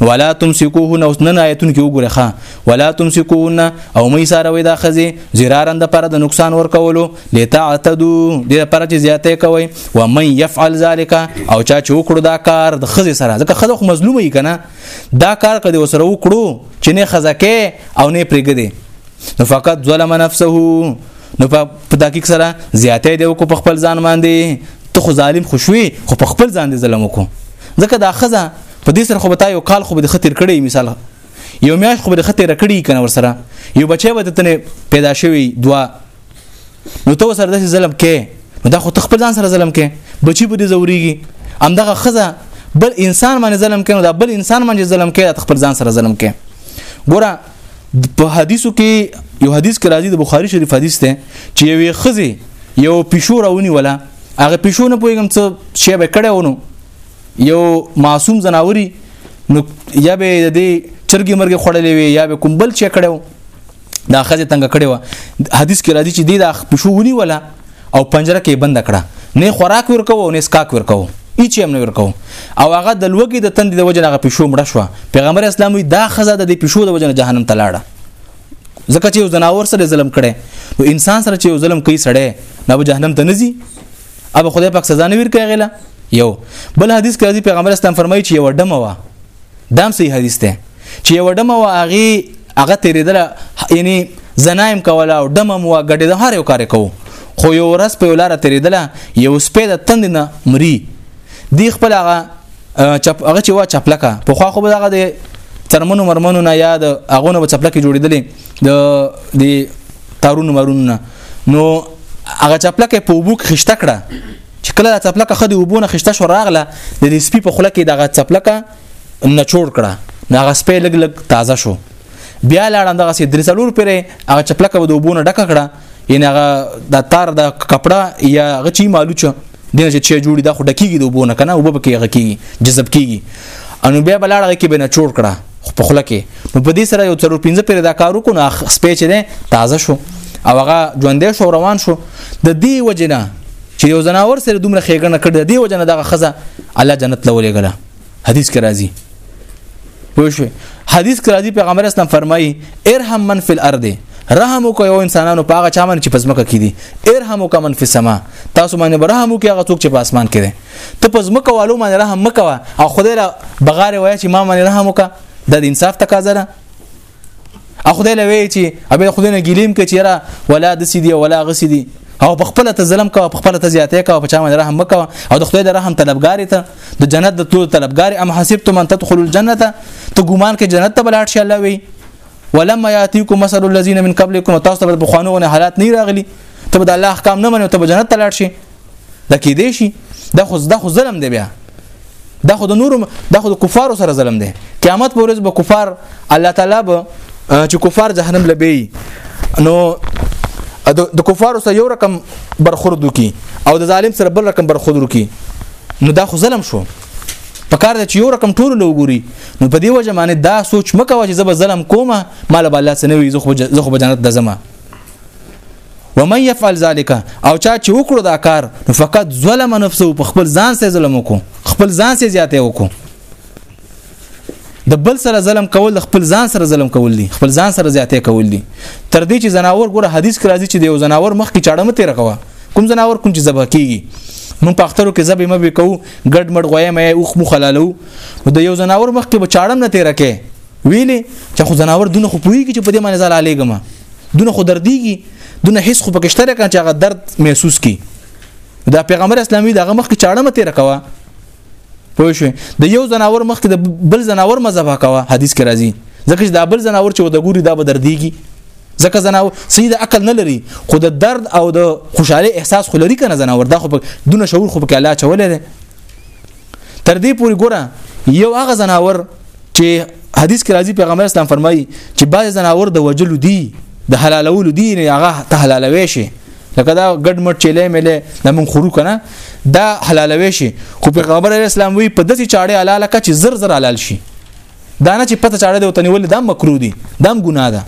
ولا تمسكوهن اوس نن آیتون کې وګوره ښا ولا تمسكوهن او مې ساره وې دا خزي زرارن د پر د نقصان ور کولو لتعتدو د پر چې زیاته کوي و من يفعل ذلك او چا چې وکړو دا کار د خزي سره ځکه خزه خو مظلومه یې کنه دا کار کدي وسره وکړو چې نه خزکه او نه پرګدي نو فقط ظلم نفسه نو په تحقیق سره زیاته دی کو په خپل ځان باندې ته خو ظالم خوشوي خو په خپل ځان دې ظلم وکړو ځکه دا خزه په دې سره خو به تا یو کال خو به د خطر کړی مثال یو میاش خو به د خطر کړی کنه ورسره یو بچی به تنه پیدا شوی دوا نو ته سره د ظلم کې دا خو تخپل ځان سره ظلم کې بچی به دې زوريږي همدغه خزه بل انسان باندې ظلم کوي دا بل انسان باندې ظلم کوي دا خپل ځان سره ظلم کوي ګوره په حدیثو کې یو حدیث کې راځي د بخاری شریف حدیث ته چې یوې خزه یو پښو راونی ولا هغه پښو نه پويګم څه شی به کړه ونه یو معصوم زناوري نو یا به د دې چرګي مرګي خړلې وي یا به کوم بل چې کړو دا خزه تنگ کړي و حدیث کې راځي چې دې دا پښو ونی ولا او پنجره کې بند کړه نه خوراک ورکو نه سکاک ورکو هیڅ هم نه ورکو او هغه د لوګي د تند د وجه هغه پښو مړ شو پیغمبر اسلام دا خزه د دې پښو د وجه جهنم ته لاړه ځکه چې یو زناور سره ظلم کړي نو انسان سره چې یو ظلم کوي سړی نه به جهنم ته نزي اب خدای پاک سزا نه ورکړي غلا یو بل حدیث کې راځي پیغمبر اسلام فرمایي چې یو ډمه وا دام صحیح حدیث ده چې یو ډمه وا هغه هغه تیرېدل یعنی زنایم کوله او ډمه مو غډې د هر یو کار کوو خو یو ورځ په لار تیرېدل یو سپې د تند نه مري دی خپل هغه چپ هغه چې وا چپلکه په خو خو به هغه د ترمنو مرمنو نه یاد هغه نو چپلکه جوړېدلې د د تارونو مرونو نه نو هغه چپلکه په وبو کې خشته کړه چې کله د چپلکه خدي وبونه خشته شو راغله د دې سپي په خوله کې دغه چپلکه نچوړ کړه هغه سپي لګ لګ تازه شو بیا لاړم دغه سي درې څلور پرې هغه چپلکه د وبونه ډکه کړه یعنی هغه د تار د کپڑا یا غچی مالوچ دنه چې چای جوړي دا خو ډکیږي د وبو نه کنه وبو کې غکیږي جذب کیږي انو بیا بلاړه کې بنه چور کړه خو په خله کې نو په دې سره یو څلور پنځه پیر دا کارو کو نه سپېچ دی تازه شو او هغه ژوندې شو روان شو د دې وجنه چې یو زناور سره دومره خېګنه کړې دی وجنه دغه خزه الله جنت لولې غلا حدیث کې راځي پوه شو حدیث کې راځي پیغمبر اسلام فرمایي ارحم من فی الارض رحم وکړئ یو انسانانو په هغه چا باندې چې پزمکه کې دي ارحم وکړئ من فی السما تاسو باندې رحم وکړئ هغه څوک چې په اسمان کې دي ته پزمکه والو باندې رحم مکوه او خدای له بغاره وای چې ما باندې رحم وکړه د انصاف تقاضا ده او خدای له وی چې ابه خدای نه ګیلیم کې چیرې ولا د سیدی ولا غسی دی او په خپل ته ظلم کوه په خپل ته زیاتې کوه په چا باندې رحم وکوه او د خدای د رحم طلبګاری ته د جنت د تلو طلبګاری ام حسبتم ان تدخلوا الجنه ته ګومان کې جنت ته بلاړ شي الله وی ولما یاتیکم مثل الذين من قبلكم تاسو ته بخوانو نه حالات نه راغلي ته به د الله احکام نه منو ته به جنت ته لاړ شي دا کې دی شي دا خو دا خو ظلم دی بیا دا خو د نور دا خو د کفارو سره ظلم دی قیامت پر ورځ به کفار الله تعالی به چې کفار جهنم لبی نو د کفارو سره یو رقم برخورد وکي او د ظالم سره بل رقم برخورد وکي نو دا خو ظلم شو په کار چې یو رقم ټول له وګوري نو په دې وجه باندې دا سوچ مکه چې زب ظلم کومه مال به الله سنوي زه خو به جنت د زمه ومن يفعل ذلك او چا چې وکړو دا کار نو فقط ظلم نفسه په خپل ځان سره ظلم وکړو خپل ځان سره زیاته وکړو د بل سره ظلم کول خپل ځان سره ظلم کول دي خپل ځان سره زیاته کول دي تر دې چې زناور ګوره حدیث کې راځي چې د یو زناور مخ کې چاړه مته رکوا کوم زناور کوم چې ذبح کیږي مونږ په اخترو کې ذبح مبه کوو ګډ مډ غوې مې اوخ مو خلالو د یو زناور مخ کې به چاړم نه تیر کې ویلې چې خو زناور دونه خو پوي کې چې په دې باندې زال علیګم دونه خو درديږي دونه هیڅ خو پکې شته کنه چې هغه درد محسوس کی دا پیغمبر اسلامي دغه مخ کې چاړه مته رکوا پوه شو د یو زناور مخ کې د بل زناور مذهب کوا حدیث کې راځي ځکه چې دا بل زناور چې د ګوري دا به درديږي ځکه زناور سید عقل نه لري خو د درد او د خوشاله احساس خو لري کنه زناور دا خو دونه شعور خو پکې الله چولې ده تر دې پورې ګوره یو هغه زناور چې حدیث کې راځي پیغمبر اسلام فرمایي چې بعض زناور د وجلو دي د حلالولو دي نه هغه ته حلالوي شي لکه دا ګډ مټ چيلې ملې د مون خورو کنه دا حلالوي شي خو پیغمبر اسلام وی په دسي چاړې حلال کا چې زر زر حلال شي دا نه چې پته چاړې د وطن ول دا مکرو دي دا ګناه ده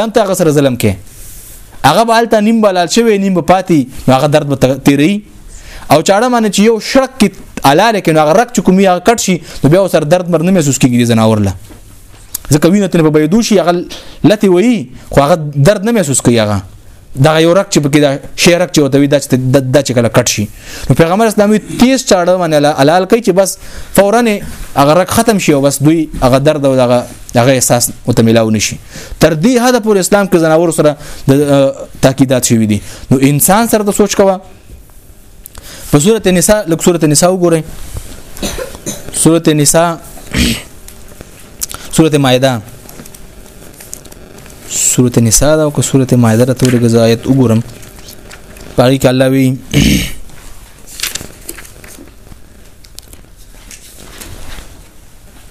دا ته غسر ظلم کې هغه بالته نیم بلال شوی نیم پاتې هغه درد به تیری او چاړه باندې چې یو شرک کې الاله کې نو هغه رک چې کومي هغه کټ شي نو بیا سر درد مرنه محسوس کیږي زناور له ځکه وینه تنه په بيدو شي هغه لته وي خو هغه درد نه محسوس کوي هغه دا یو رک چې پکې دا شیرک چې وتوي دا چې د چې کله کټ شي نو پیغمبر اسلامي تیز چاړه باندې حلال کوي چې بس فورا هغه رک ختم شي او بس دوی هغه درد او هغه هغه احساس متملاو نشي تر دې حد پورې اسلام کې زناور سره د تاکیدات شوی دي نو انسان سره د سوچ کوا په سورته نساء لک سورته نساء وګورئ سورته نساء سورته مائده سورته نساء دا او سورته مائده ته ورګه آیت وګورم پاره کې الله وی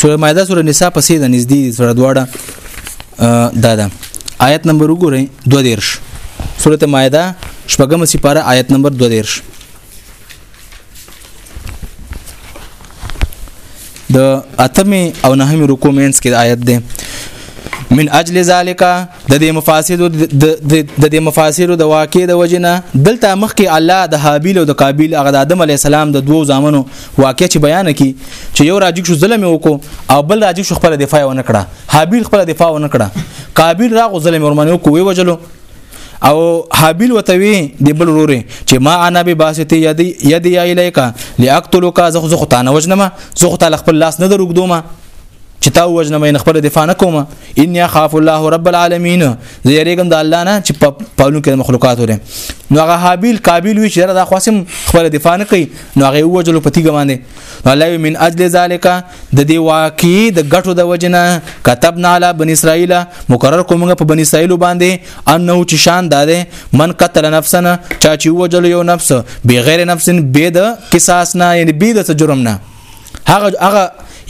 سوره مائده سوره نساء پسې د نږدې سره دواړه دا ده آیت نمبر وګورئ 22 سوره مائده شپږم سپاره آیت نمبر 22 د اتمه او نهمه رکوع مینس کې آیت ده من اجل ذالک د دې مفاسد د دې مفاسد د واقع د وجنه دلته مخکې الله د حابیل او د قابیل هغه د آدم علی السلام د دوو زامنو واقع چې بیان کړي چې یو راجیک شو ظلم وکړو او بل راجیک شو خپل دفاع ونه کړه حابیل خپل دفاع ونه کړه قابیل راغو ظلم ورمنو کوی وجلو او حابیل وتوی د بل روري چې ما انا به باسته یدی یدی الیکا لاقتلک زخ زخ تانه وجنما زخ تعالی خپل لاس نه دروګدوما چې تا وژنم نه خپل دفاع نه کوم ان يخاف الله رب العالمین زه یریګم د الله نه چې په لون کې مخلوقات وره نو هغه حابیل قابیل وی چې دا خاصم خپل دفاع نه کوي نو هغه وجلو پتی ګمانه الله من اجل ذالک د دی واقع د غټو د وجنه كتبنا علی بنی اسرائیل مقرر کومه په بنی اسرائیل باندې انه چې شان داده من قتل نفسنا چا چې وجل یو نفس بغیر نفس بيد قصاص نه یعنی بيد جرم نه هغه هغه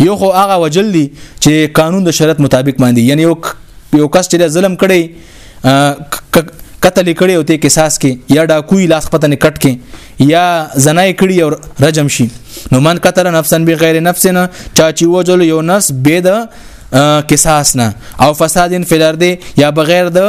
یو خو هغه وجل دي چې قانون د شرط مطابق باندې یعنی یو یو کس چې ظلم کړي قتل کړي او ته قصاص کې یا ډاکوي لاس پته نه کټ کې یا زنای کړي او رجم شي نو من قتل نفسا بغیر نفس نه چا چې وجل یو نفس به د قصاص نه او فساد فی الارض یا بغیر د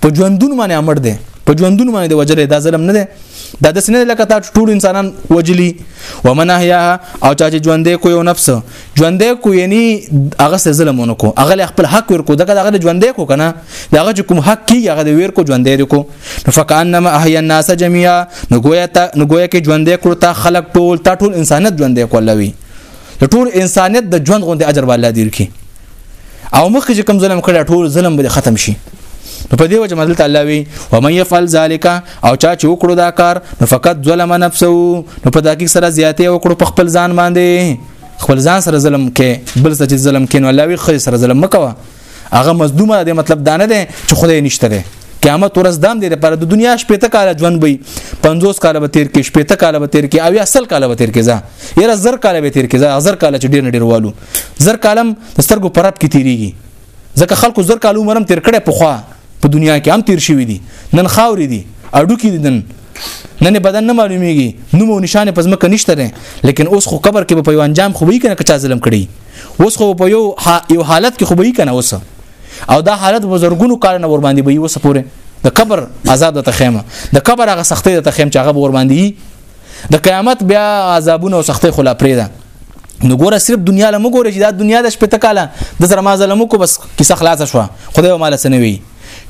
په ژوندون باندې امر دی په ژوندون باندې د وجلې دا ظلم نه دی دا د سینې لکه تا ټول انسانان وجلی ومن احیا او چا چې ژوندې کو یو نفس ژوندې کو یعنی هغه سه ظلم ونکو هغه خپل حق ورکو دغه هغه ژوندې کو کنه دغه چې کوم حق کی هغه د ویر کو ژوندې کو فکانما احیا الناس جميعا نو گویا تا نو گویا کې ژوندې کړو تا خلق ټول تا ټول انسانیت ژوندې کولوي ټول انسانیت د ژوند غوندې اجر والله دیر کی او مخکې چې کوم ظلم کړی ټول ظلم به ختم شي نو په دې وجه مدل تعالی وی و من يفعل ذلك او چا چې وکړو دا کار نو فقط ظلم نفسه نو په دقیق سره زیاتې وکړو په خپل ځان باندې خپل ځان سره ظلم کې بل څه چې ظلم کین الله وی خو سره ظلم مکوه هغه مظلومه ده مطلب دانه ده چې خدای نشته ده قیامت ورځ دام دی لپاره د دنیا شپېته کاله ژوند به 50 کاله به تیر کې شپېته کاله به تیر کې او اصل کاله به تیر کې ځه یره زر کاله به تیر کې ځه زر کاله چې ډیر ډیر والو زر کالم د سترګو پر رب کې تیریږي ځکه خلکو زر کال عمر هم تیر کړی په خوا په دنیا کې هم تیر شوی دي نن خاورې دي اډو کې دي نن نن بدن نه معلومیږي نوم او نشانه په ځمکه نشته ده لیکن اوس خو قبر کې په یو انجام خو به کنه کچا ظلم کړي اوس خو په یو یو حالت کې خو به کنه اوس او دا حالت بزرګونو کال نه ور باندې به یو سپوره د قبر عذاب د تخیمه د قبر هغه سختي د تخیم چې هغه ور باندې د قیامت بیا عذابونه او سختي خلا پرې ده نو ګوره صرف دنیا له موږ ګوره چې دا دنیا د شپته کاله د سره ما ظلمو کو بس کیسه خلاص شو خدای مال سنوي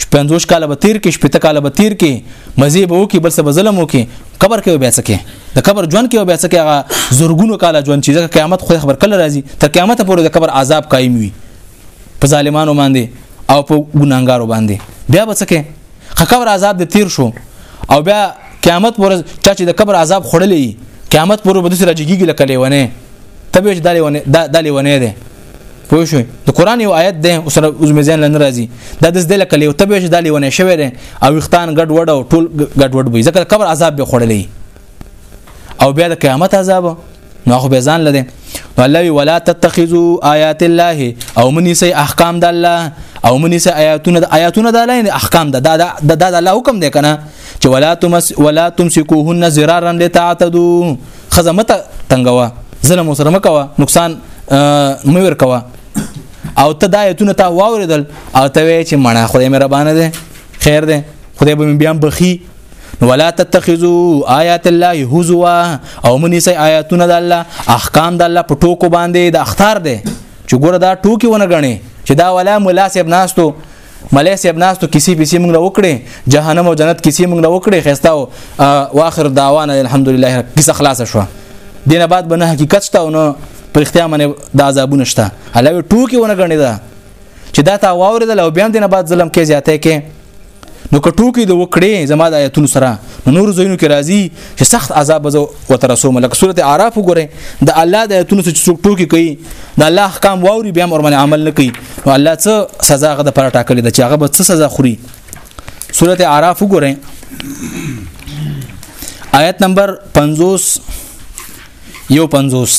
شپږوش کاله به تیر کې شپته کاله به تیر کې مزي به وکي بل څه به ظلم وکي قبر کې به څه کې د قبر ژوند کې به څه کې هغه زورګونو کاله ژوند چې د قیامت خو خبر کله راځي تر قیامت پورې د قبر عذاب قائم وي په ظالمانو باندې او په ګناګارو باندې بیا به څه کې قبر عذاب د تیر شو او بیا قیامت پر چا چې د قبر عذاب خړلې قیامت پر به د سره جګیږي لکه لیونه تبه چې دلیونه دلیونه ده پوه شو د قران یو آیت ده اوس اوس مې ځین لن راځي دا د دې لکه لیو تبه چې دلیونه شوی ده او وختان ګډ وډ او ټول ګډ وډ وي ځکه قبر عذاب به خړلې او بیا د قیامت عذاب نو خو به ځان لده نو الله وی ولا تتخذوا آیات الله او منی سي احکام د الله او منی سي آیاتونه د آیاتونه د الله احکام د د د الله حکم دی کنه چې ولا تمس ولا تمسكوهن زرارا لتعتدوا خزمت تنگوا ظلم وسره مکوا نقصان مور کوا او ته د آیاتونه تا واوریدل او ته چې مړه خدای مهربان دی خیر دی خدای به بیا بخي نو ولا تتخذوا آیات الله هزوا او منی سي آیاتونه د الله احکام د الله په ټوکو باندې د اختار دی چې ګوره دا ټوکی ونه غني چې دا ولا مولا صاحب ناستو ملای صاحب ناستو کسی پیسې موږ له وکړي جهنم او جنت کسی موږ له وکړي خستا او واخر دعوانا الحمدلله کیسه خلاص شوه دینه بعد به نه حقیقت شته او نه پر اختیار باندې د عذابونه شته علاوه ټوکی ونه غني دا چې دا تا واوریدل او بیا دینه بعد ظلم کې زیاته کې نو که ټوکی د وکړې زما د آیتونو سره نو نور زینو کې راځي چې سخت عذاب زو وترسو ملک سورته اعراف وګوره د الله د آیتونو څخه څوک ټوکی کوي د الله احکام واوري بیا مور باندې عمل نه کوي نو الله څه سزا غد پر ټاکلې د چې هغه به څه سزا خوري سورته اعراف وګوره آیت نمبر 50 یو 50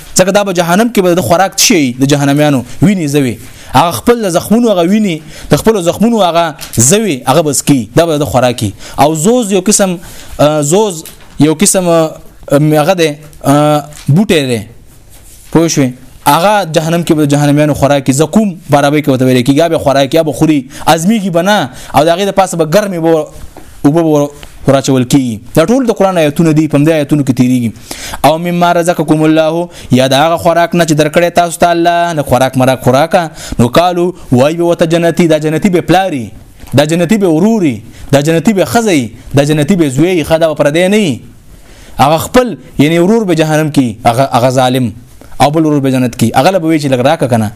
ځکه دا به جهنم کې به د خوراک شي د جهنميانو ویني زوي هغه خپل زخمونو هغه ویني د خپل زخمونو هغه زوي هغه بس کی دا به د خوراکي او زوز یو قسم زوز یو قسم هغه ده بوټي ده پوه شئ هغه جهنم کې به جهنميانو خوراکي زکوم برابر کې وته ویل کېږي به خوراکي به خوري ازميږي بنا او دغه د پاسه به ګرمي وو او به وراچول کیږي دا ټول د قران آیتونه دي په دې آیتونو کې تیریږي او مما رزقکم الله یا دا هغه خوراک نه چې درکړې تاسو ته الله نه خوراک مرا خوراکا نو قالو وای به وت جنتی دا جنتی به پلاری دا جنتی به وروري دا جنتی به خزی دا جنتی به زوی خدا پر دې نه هغه خپل یعنی ورور به جهنم کې هغه هغه ظالم او بل ورور به جنت کې هغه به وی چې لګ راک کنه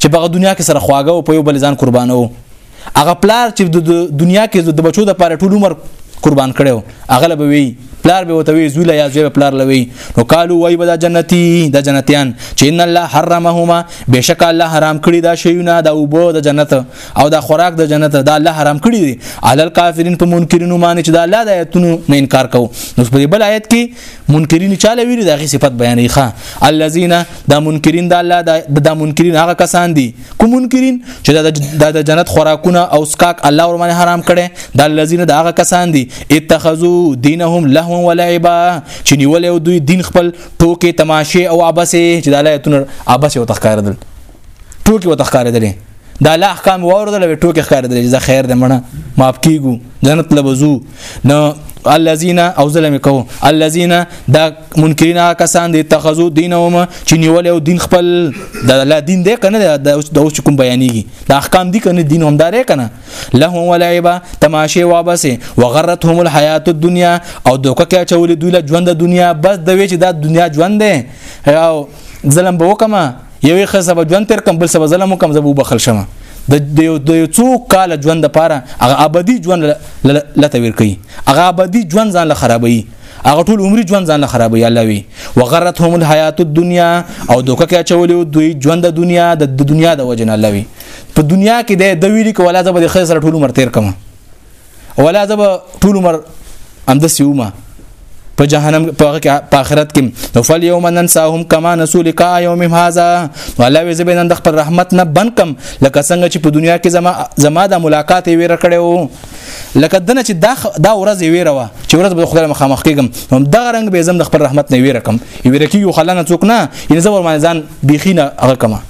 چې په دنیا کې سره خواګه او په یو بل ځان قربانو هغه پلار چې د دنیا کې د بچو د پاره ټول عمر قربان کړو هغه به وی پلار به وتوي زویل یا زوی پلار لوي نو قالو وای به د جنتی د جنتیان چې ان الله حرمهما بشک الله حرام کړی دا شیونه دا وبو د جنت او دا خوراک د جنت دا الله حرام کړی دی علل کافرین په منکرینو باندې چې دا الله د آیتونو نه انکار کوو نو په بل آیت کې منکرین چا لویل د غي صفت بیانې ښا الذين دا منکرین د الله د دا منکرین هغه کسان دي کوم منکرین چې د جنت خوراکونه او سکاک الله ور باندې حرام کړي د الذين دا هغه کسان دي اتخذوا دينهم لهوا ولعبا چې نیول دوی دین خپل ټوکې تماشه او عباسه چې د الله ایتونه عباسه او تخکاردل ټوکی وته ښکارېدلې دا لا احکام واوردل وی ټوکی ښکارېدلې چې خیر دې مړه معاف کیګو جنت لبزو نو الذين او ظلم کو الذين دا منکرین کسان دي تخذو دینهم چې نیول او دین خپل د الله دین دی کنه د اوس کوم بیانېږي د احکام دي کنه دین هم دارې کنه له ولعبا تماشه وابسه وغرتهم الحیات الدنیا او دوکه کې چولې دوی له ژوند د دنیا بس د وی چې دا دنیا ژوند دی او ظلم به وکم یوې خزه به ژوند تر کم بل سبا ظلم وکم زه به وبخل شم د یو د یو څو کال ژوند لپاره هغه ابدي ژوند لته ور کوي هغه ابدي ژوند ځان له خرابوي هغه ټول عمر ژوند ځان له خرابوي الله وي وغرتهم الحیات الدنیا او دوکه کې چولیو دوی ژوند د دنیا د دنیا د وجنه الله وي په دنیا کې د دوی لیکواله زبر خیر سره ټول عمر تیر کمه ولا زب ټول عمر اندس یوما په جهنم په هغه کې په آخرت کې نو فل یوم ننساهم کما نسو لقاء یوم هذا ولا وی زبین اند خپل رحمت نه بن کم لکه څنګه چې په دنیا کې زما زما د ملاقات ویره کړو لکه دنه چې دا دا ورځ ویره وا چې ورځ به خدای مخامخ کېږم هم دا رنگ به زم د خپل رحمت نه ویره کم ویره کې یو خلانه څوک نه ان زور ما ځان بيخینه هغه کما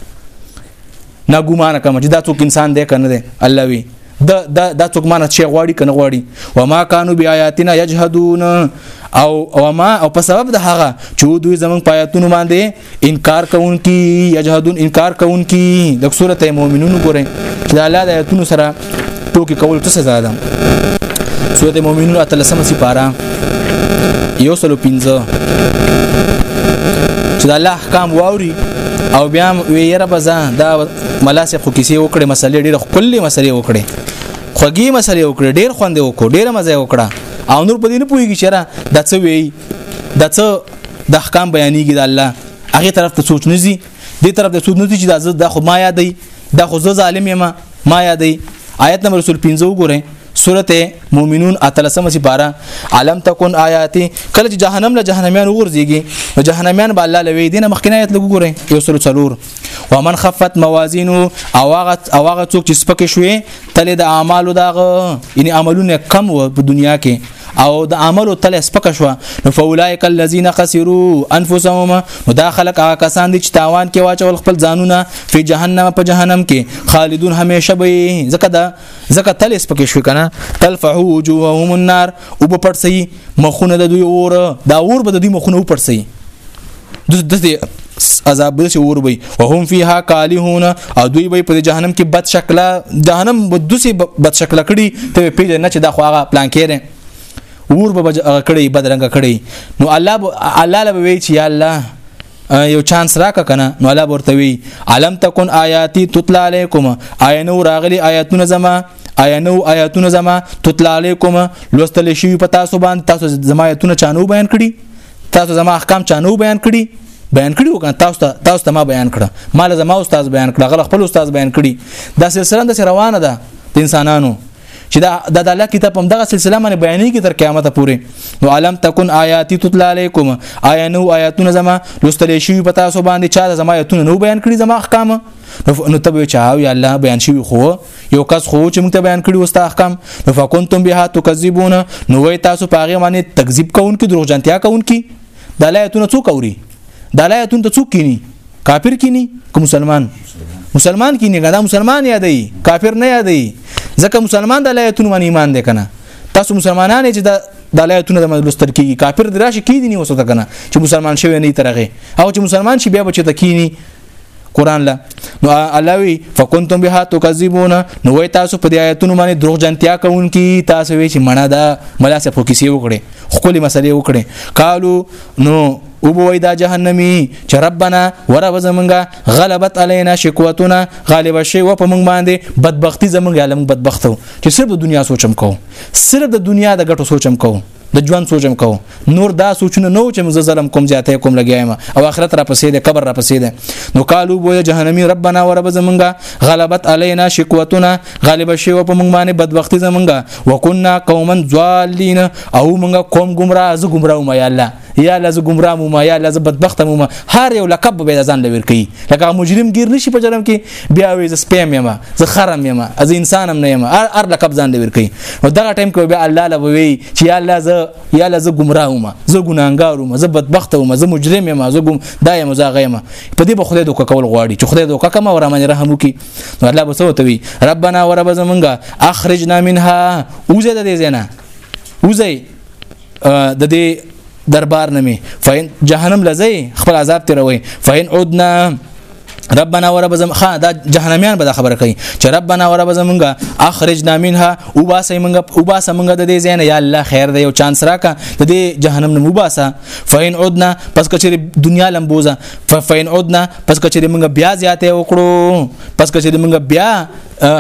نا ګومانه کما چې دا څوک انسان دی کنه دی الله وی دا دا دا څوک معنی چې غواړي کنه غواړي وما كانوا بیااتنا یجحدون او وما او په سبب د هغه چې دوی زمون پایتونو باندې انکار کوونکي یجحدون انکار کوونکي د سورته مؤمنون ګوري چې د الله د آیتونو سره ټوکی کول څه سزا ده سورته مؤمنون اتلسمه سپاره یو سلو پنځه چې د الله احکام واوري او بیا ویره بزا دا ملا سه خو کیسه وکړه مسلې ډېر خپلې مسلې وکړي خوږی مسلې وکړي ډېر خوند وکړي ډېر مزه وکړه او نور په دې نه پوهیږي چې را د څه وی د څه د احکام بیانېږي د الله هغه طرف ته سوچ نه زی دې طرف ته سوچ نه زی چې دا زه د خو ما یادې دا خو زه ظالم یم ما یادې آیت نمبر 15 وګورئ سورته مومنون اتلسمه سی پارا علم تکون آیاتی کله چې جهنم له جهنميان وګرځيږي نو جهنميان به الله لوي دینه مخکنه آیت لګو ګورئ یو سورته 4 ومن خفت موازینو او هغه او هغه څوک چې سپک شوي تل د اعمالو دغه یعنی عملونه کم و په دنیا کې او د عملو تل سپک شو نو فولائک الذین خسروا انفسهم نو دا خلک هغه کسان دي چې تاوان کې واچول خپل ځانونه په جهنم په جهنم کې خالدون همیشه به زکه دا زکه تل سپک شو کنه تلفح وجوههم النار او په پړسي مخونه د دوی اور دا اور به د دوی مخونه او پړسي د دې عذاب به اور وي وهم فيها کالهون او دوی به په جهنم کې بد شکله جهنم به دوی بد شکله کړي ته پیژنې نه چې دا خو هغه پلان کړي ور به کړي بدرنګ کړي نو الله الله لوي چې الله یو چانس راکا کنه نو الله ورته وی علم تکون آیاتی تطلع علیکم آینو راغلی آیاتونه زما آینو آیاتونه زما تطلع علیکم لوستل شي په تاسو باندې تاسو زما آیاتونه چانو بیان کړي تاسو زما احکام چانو بیان کړي بیان کړي وکړه تاسو ته تاسو ته ما بیان کړه مال زما استاد بیان کړه غل خپل استاد بیان کړي دا سلسله د روانه ده د انسانانو چې دا د الله کتاب هم دغه سلسله باندې بیانې کې تر قیامت پورې نو علم تکون آیاتی تطلع علیکم آیا نو آیاتونه زما لوستل شي په تاسو باندې چا زما آیاتونه نو بیان کړی زما احکام نو ته به چاو یا الله بیان شي خو یو کس خو چې موږ ته بیان کړی وستا احکام نو فکنتم بها تکذبون نو وای تاسو پاغه باندې تکذیب کوونکې دروغجنتیا کوونکې دا لایتونه څوک اوري دا لایتونه ته څوک کینی کافر کینی که مسلمان مسلمان کینی دا مسلمان یادای کافر نه یادای ځکه مسلمان د لایتونه باندې ایمان دی کنه تاسو مسلمانان چې دا د لایتونه د مجلس تر کیږي کافر دراش کیدی نه وسته کنه چې مسلمان شوی نه ترغه او چې مسلمان شي بیا بچ ته کینی قران لا نو علاوی فکنتم بها تکذبون نو وای تاسو په دې آیتونو باندې دروغ جنتیا کوونکی تاسو وی چې مړه ده ملا سه په کیسې وکړي خپل مسلې وکړي قالو نو او بوی دا جهنمی چې ربنا ورب زمونږه غلبت علینا شکوتنا غالب شي و په مونږ باندې بدبختی زمونږه لم بدبختو چې صرف د دنیا سوچم کو صرف د دنیا د ګټو سوچم کو د ژوند سوچم کو نور دا سوچونه نو چې مزه ظلم کوم زیاته کوم لګیایم او اخرت را پسې ده قبر را پسې ده نو قالو بو جهنمی ربنا ورب زمونږه غلبت علینا شکوتنا غالب شی و په مونږ باندې بدبختی زمونږه وکنا قوما ضالین او مونږه قوم گمراه از گمراه ما یا الله یا لز گمراه ما یا لز بدبخت ما هر یو لقب به ځان لور کی لکه مجرم گیر نشي په جرم کې بیا وې ز سپیم یم ز خرم یم از انسان هم نه یم ار ار لقب ځان لور کوي نو دغه ټایم کې بیا الله له وی چې یا الله ز یا الله ز گمراه وم ز ګناګار وم ز بدبخت وم ز مجرم یم ز ګم دایم ز غیم په دې بخله دوک کول غواړي چې خدای دوک کما ور باندې رحم وکي نو الله بسو ته وی ربنا ورب زمونږه اخرجنا منها اوزه د دې زنه اوزه د دې دربار نه می فین جهنم لزی خپل عذاب تیروي فین عدنا ربنا ورب زم خا دا جهنميان به خبره کوي چې ربنا ورب زمونږه اخرجنا منها وباسه مونږه وباسه مونږه د دې زین یا الله خیر دی یو چانس راکا د دې جهنم نه وباسه فین عدنا پس کچری دنیا لمبوزه فین عدنا پس کچری مونږه بیا زیاته وکړو پس کچری مونږه بیا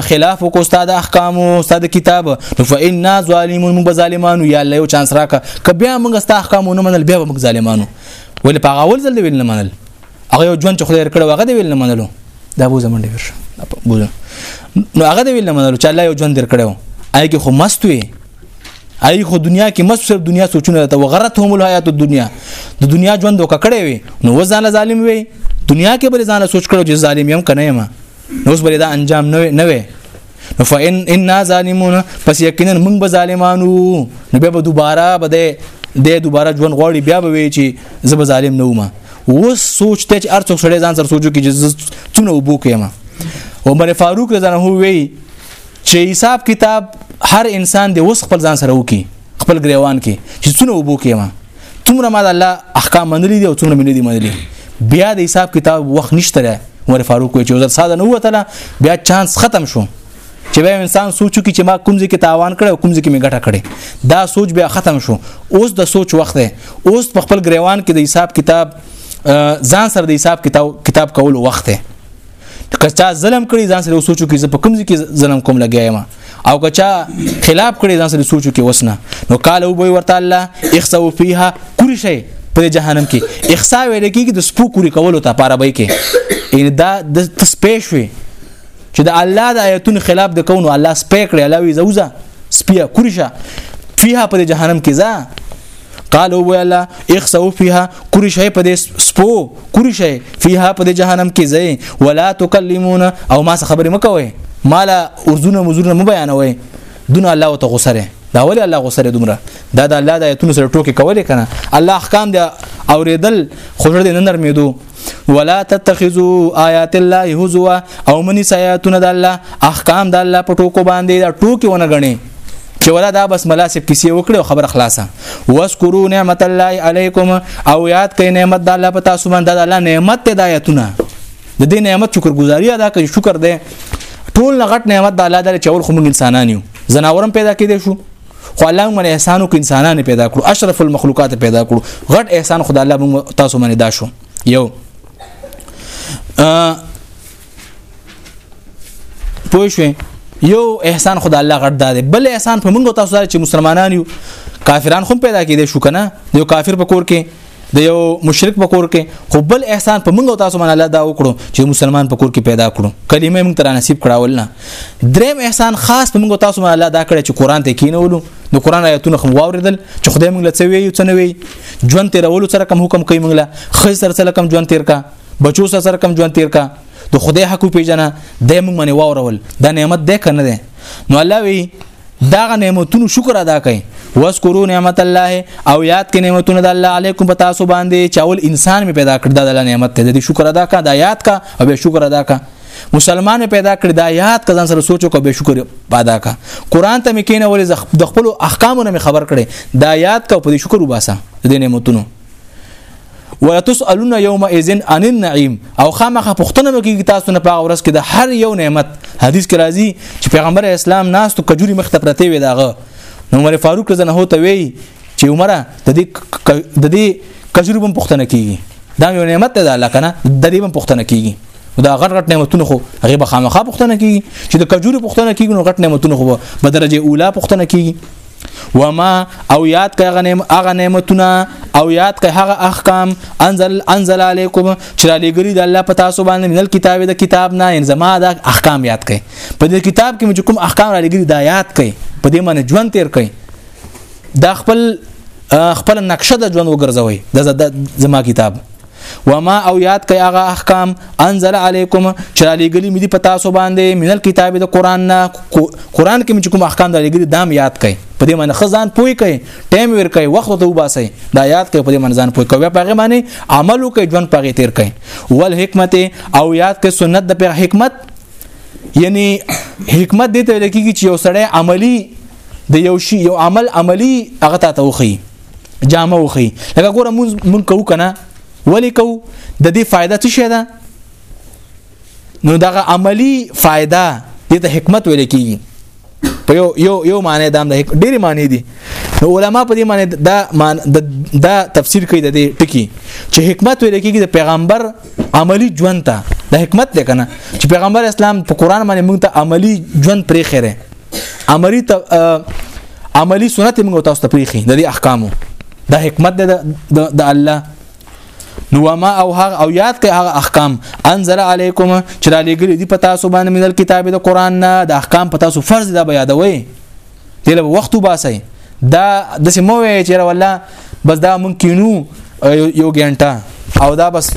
خلاف کو استاد احکام او استاد کتاب نو فإنا ظالمون مونږ ظالمانو یا الله یو چانس راکا کبه مونږه استاد احکام نه منل بیا مونږ ظالمانو ولې په اول ځل ویل نه منل هغه یو ژوند چې خدای ورکړو هغه دی ویل نه منلو دا بوزه منډه ورشه بوزه نو هغه دی ویل نه منلو چې الله یو ژوند ورکړو آی کې خو مست وي آی خو دنیا کې مست سر دنیا سوچونه ته وغرت هم الحیات الدنیا د دنیا ژوند وکړې وي نو وزاله ظالم وي دنیا کې بل ځان سوچ کړو چې ظالم یم کنه یم نو اوس بل دا انجام نه نه وي نو فإن ان ظالمون پس یقینا موږ به ظالمانو نو بیا به دوباره به د دوباره ژوند غواړي بیا به وی چې زه به ظالم نه وم اوس سوچ ته چې ارڅو سړی ځان سره سوچو کې چې څونه وبو کېما عمر فاروق رضی الله عنه وی چې حساب کتاب هر انسان د وس خپل ځان سره وکي خپل ګریوان کې چې څونه وبو کېما څومره ما د الله احکام منلي دي او څومره مې نه دي منلي بیا د حساب کتاب وخت نشته دی عمر فاروق وایي چې زر ساده نه وتله بیا چانس ختم شو چې بیا انسان سوچو کې چې ما کوم ځکه تاوان کړ او کوم ځکه مې ګټه کړې دا سوچ بیا ختم شو اوس د سوچ وخت دی اوس په خپل ګریوان کې د حساب کتاب ځان سره د حساب کتاب کتاب کولو وخت دی که چا ظلم کړی ځان سره سوچو کې زه په کوم ځای کې ظلم کوم لګیا ما او که چا خلاف کړی ځان سره سوچو کې وسنه نو قال او بي ورته الله اخسو فيها کور شي په جهنم کې اخسا ویل کېږي د سپو کوري کولو ته پاره به کې ان دا د تسپیش وي چې د الله د آیتونو خلاف د کونو الله سپیکړي علاوه زوزه سپیا کورشه فيها په جهنم کې ځا قال او ویلا اخسو فيها کور شي په دې سپو کور شي فيها په دې جهنم کې زي ولا تکلمون او ما خبرې مکوي مال ارزونه مزرونه م بیانوي دون الله وت غسره دا ولې الله غسره دومره دا د الله د ایتونو سره ټوکی کولې کنه الله احکام دی اوریدل خو دې نه نرمیدو ولا تتخذوا آیات الله هزوا او منی سیاتون د الله احکام د الله په ټوکو باندې دا ټوکی ونه غني چې ولا دا بس ملاسب کیسې وکړي او خبره خلاصه واسکرو نعمت الله علیکم او یاد کړئ نعمت د الله په تاسو باندې د الله نعمت ته دایتونه د دې نعمت شکر گزاري ادا کړئ شکر دې ټول غټ نعمت د الله د چول خو موږ انسانان یو زناورم پیدا کېدې شو خو الله موږ احسان وکړ انسانانه پیدا کړو اشرف المخلوقات پیدا کړو غټ احسان خدای الله موږ تاسو باندې دا شو یو پوه شو یو احسان خدای الله غټ ده بل احسان په موږ تاسو چې مسلمانان یو کافران هم پیدا کېدې شو کنه یو کافر په کور کې د یو مشرک په کور کې خو بل احسان په موږ او تاسو باندې الله دا وکړو چې مسلمان په کور کې پیدا کړو کلمه موږ تر نصیب کړاول نه دریم احسان خاص په موږ او تاسو باندې الله دا کړی چې قران ته کینولو د قران آیاتونه خو واوریدل چې خدای موږ لڅ وی یو څنوي ژوند تیرولو سره کوم حکم کوي موږ له خځ سره سره کوم ژوند تیر کا بچو سره سره کوم ژوند تیر کا د خدای حق پیژنه د موږ باندې واورول دا نعمت ده کنه ده نو الله وی داغه نعمتونو شکر ادا کړئ واسکرو نعمت الله او یاد کې نعمتونه د الله علیکم په تاسو باندې چې اول انسان می پیدا کړ د الله نعمت ته د شکر ادا کا د یاد کا او به شکر ادا کا مسلمان پیدا کړ د یاد کزان سره سوچو کو به شکر ادا کا قران ته مکینه ولې د خپل احکامونو می خبر کړي د یاد کا په شکر وباسه د نعمتونو ولتسالون يومئذ عن النعيم او خامخه پښتنه وکي تاسو نه په ورځ کې د هر یو نعمت حدیث کې راځي چې پیغمبر اسلام ناس ته کجوري مخ ته پرته وي داغه نو عمر فاروق رضی الله ته وی چې عمره د دې د دې کجوري په پښتنه کیږي دا یو نعمت ده الله کنه د دې په پښتنه کیږي دا غټ غټ نعمتونه خو هغه به خامخا پښتنه کیږي چې د کجوري پښتنه کیږي نو غټ نعمتونه خو به درجه اوله پښتنه کیږي وما او یاد کړه غنیم اغه نعمتونه او یاد کړه هغه احکام انزل انزل علیکم چې را لګری د الله په تاسو باندې منل کتاب د کتاب نه ان زما دا احکام یاد کړئ په دې کتاب کې چې کوم احکام را لګری دا یاد کړئ په دې باندې ژوند تیر کړئ دا خپل خپل نقشه د ژوند وګرځوي د زما کتاب وما او یاد کئ هغه احکام انزل علیکم چې علی ګلی مې دي پتا سو باندې مینل کتاب د قران نه قران کې چې کوم احکام د علی ګلی دام یاد کئ په دې باندې خزان پوي کئ ټیم ور کئ وخت ته وباسئ دا یاد کئ په دې باندې ځان پوي کوي په هغه باندې عمل وکئ ژوند په هغه تیر کئ ول حکمت او یاد کئ سنت د په حکمت یعنی حکمت دې ته لکه چې یو سړی عملی د یو شی یو عمل عملی هغه ته وخی جامه وخی لکه ګوره مونږ مونږ کو کنه ولی کو د دې فائدہ څه شه ده نو دغه عملی فائدہ د ته حکمت ویل کیږي په یو یو یو معنی دام د دا ډېری معنی دي نو علما په دې معنی دا مان دا تفسیر کوي د دې ټکی چې حکمت ویل کیږي د پیغمبر عملی ژوند ته د حکمت لکنه چې پیغمبر اسلام په قران باندې موږ ته عملی ژوند پرې خره عملی ته عملی سنت موږ تاسو ته پریخي د دې احکامو د حکمت د د الله نو ما او هغه او یاد کړه هغه احکام انزل علیکم چې را لګل دي په تاسو باندې من کتاب د قران نه د احکام په تاسو فرض دا بیا دوي دله وخت وباسي دا د سمو وی چې والله بس دا مونږ کینو یو ګنټه او دا بس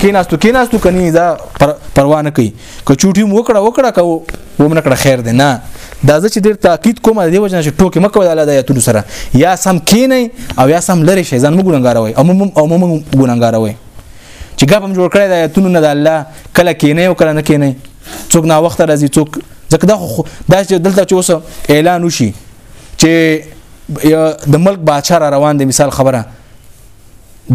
کیناستو کیناستو کني دا پر پروا نه کوي که چوټي مو وکړه وکړه کو ومن کړه خیر دی نه دا زه چې ډیر تاکید کوم د دې وجه چې ټوکې مکو د الله د آیاتونو سره یا سم کینې او یا سم لری شي ځان موږ ګناګاروي او موږ او موږ ګناګاروي چې ګپم جوړ کړی د آیاتونو نه د الله کله کینې او کله نه کینې څوک نا وخت راځي څوک ځکه دا دا چې دلته چې اوس اعلان وشي چې د ملک بادشاہ را روان دی مثال خبره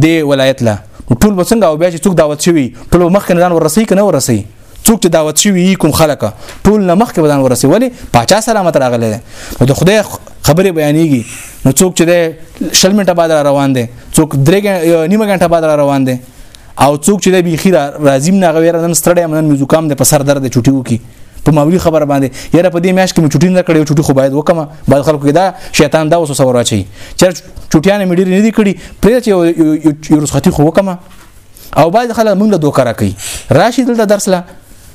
دی ولایت لا ټول وسنګ او بیا چې څوک دعوت شوی ټول مخ کنه ځان ورسې کنه ورسې څوک چې دعوت شوی کوم خلک ټول نه مخ کې ودان ورسې ولی پاچا سلامت راغلی نو د خدای خبره بیانېږي نو څوک چې د شل منټه بعد را روان دی څوک درې نیمه غنټه بعد را روان دی او څوک چې د بیخی راځیم نه غویر نن ستړی منن مې زکام د په سر درد چټي وکي په ماولی خبر باندې یاره په دې میاش کې مې چټي نه کړې چټي خو باید وکم بعد خلکو کې دا شیطان دا وسوسه وراچي چې چټیانه مې ډېر نه دي کړي پرې چې یو رسختی خو وکم او بعد خلک موږ له دوکه راکې راشي دلته درس لا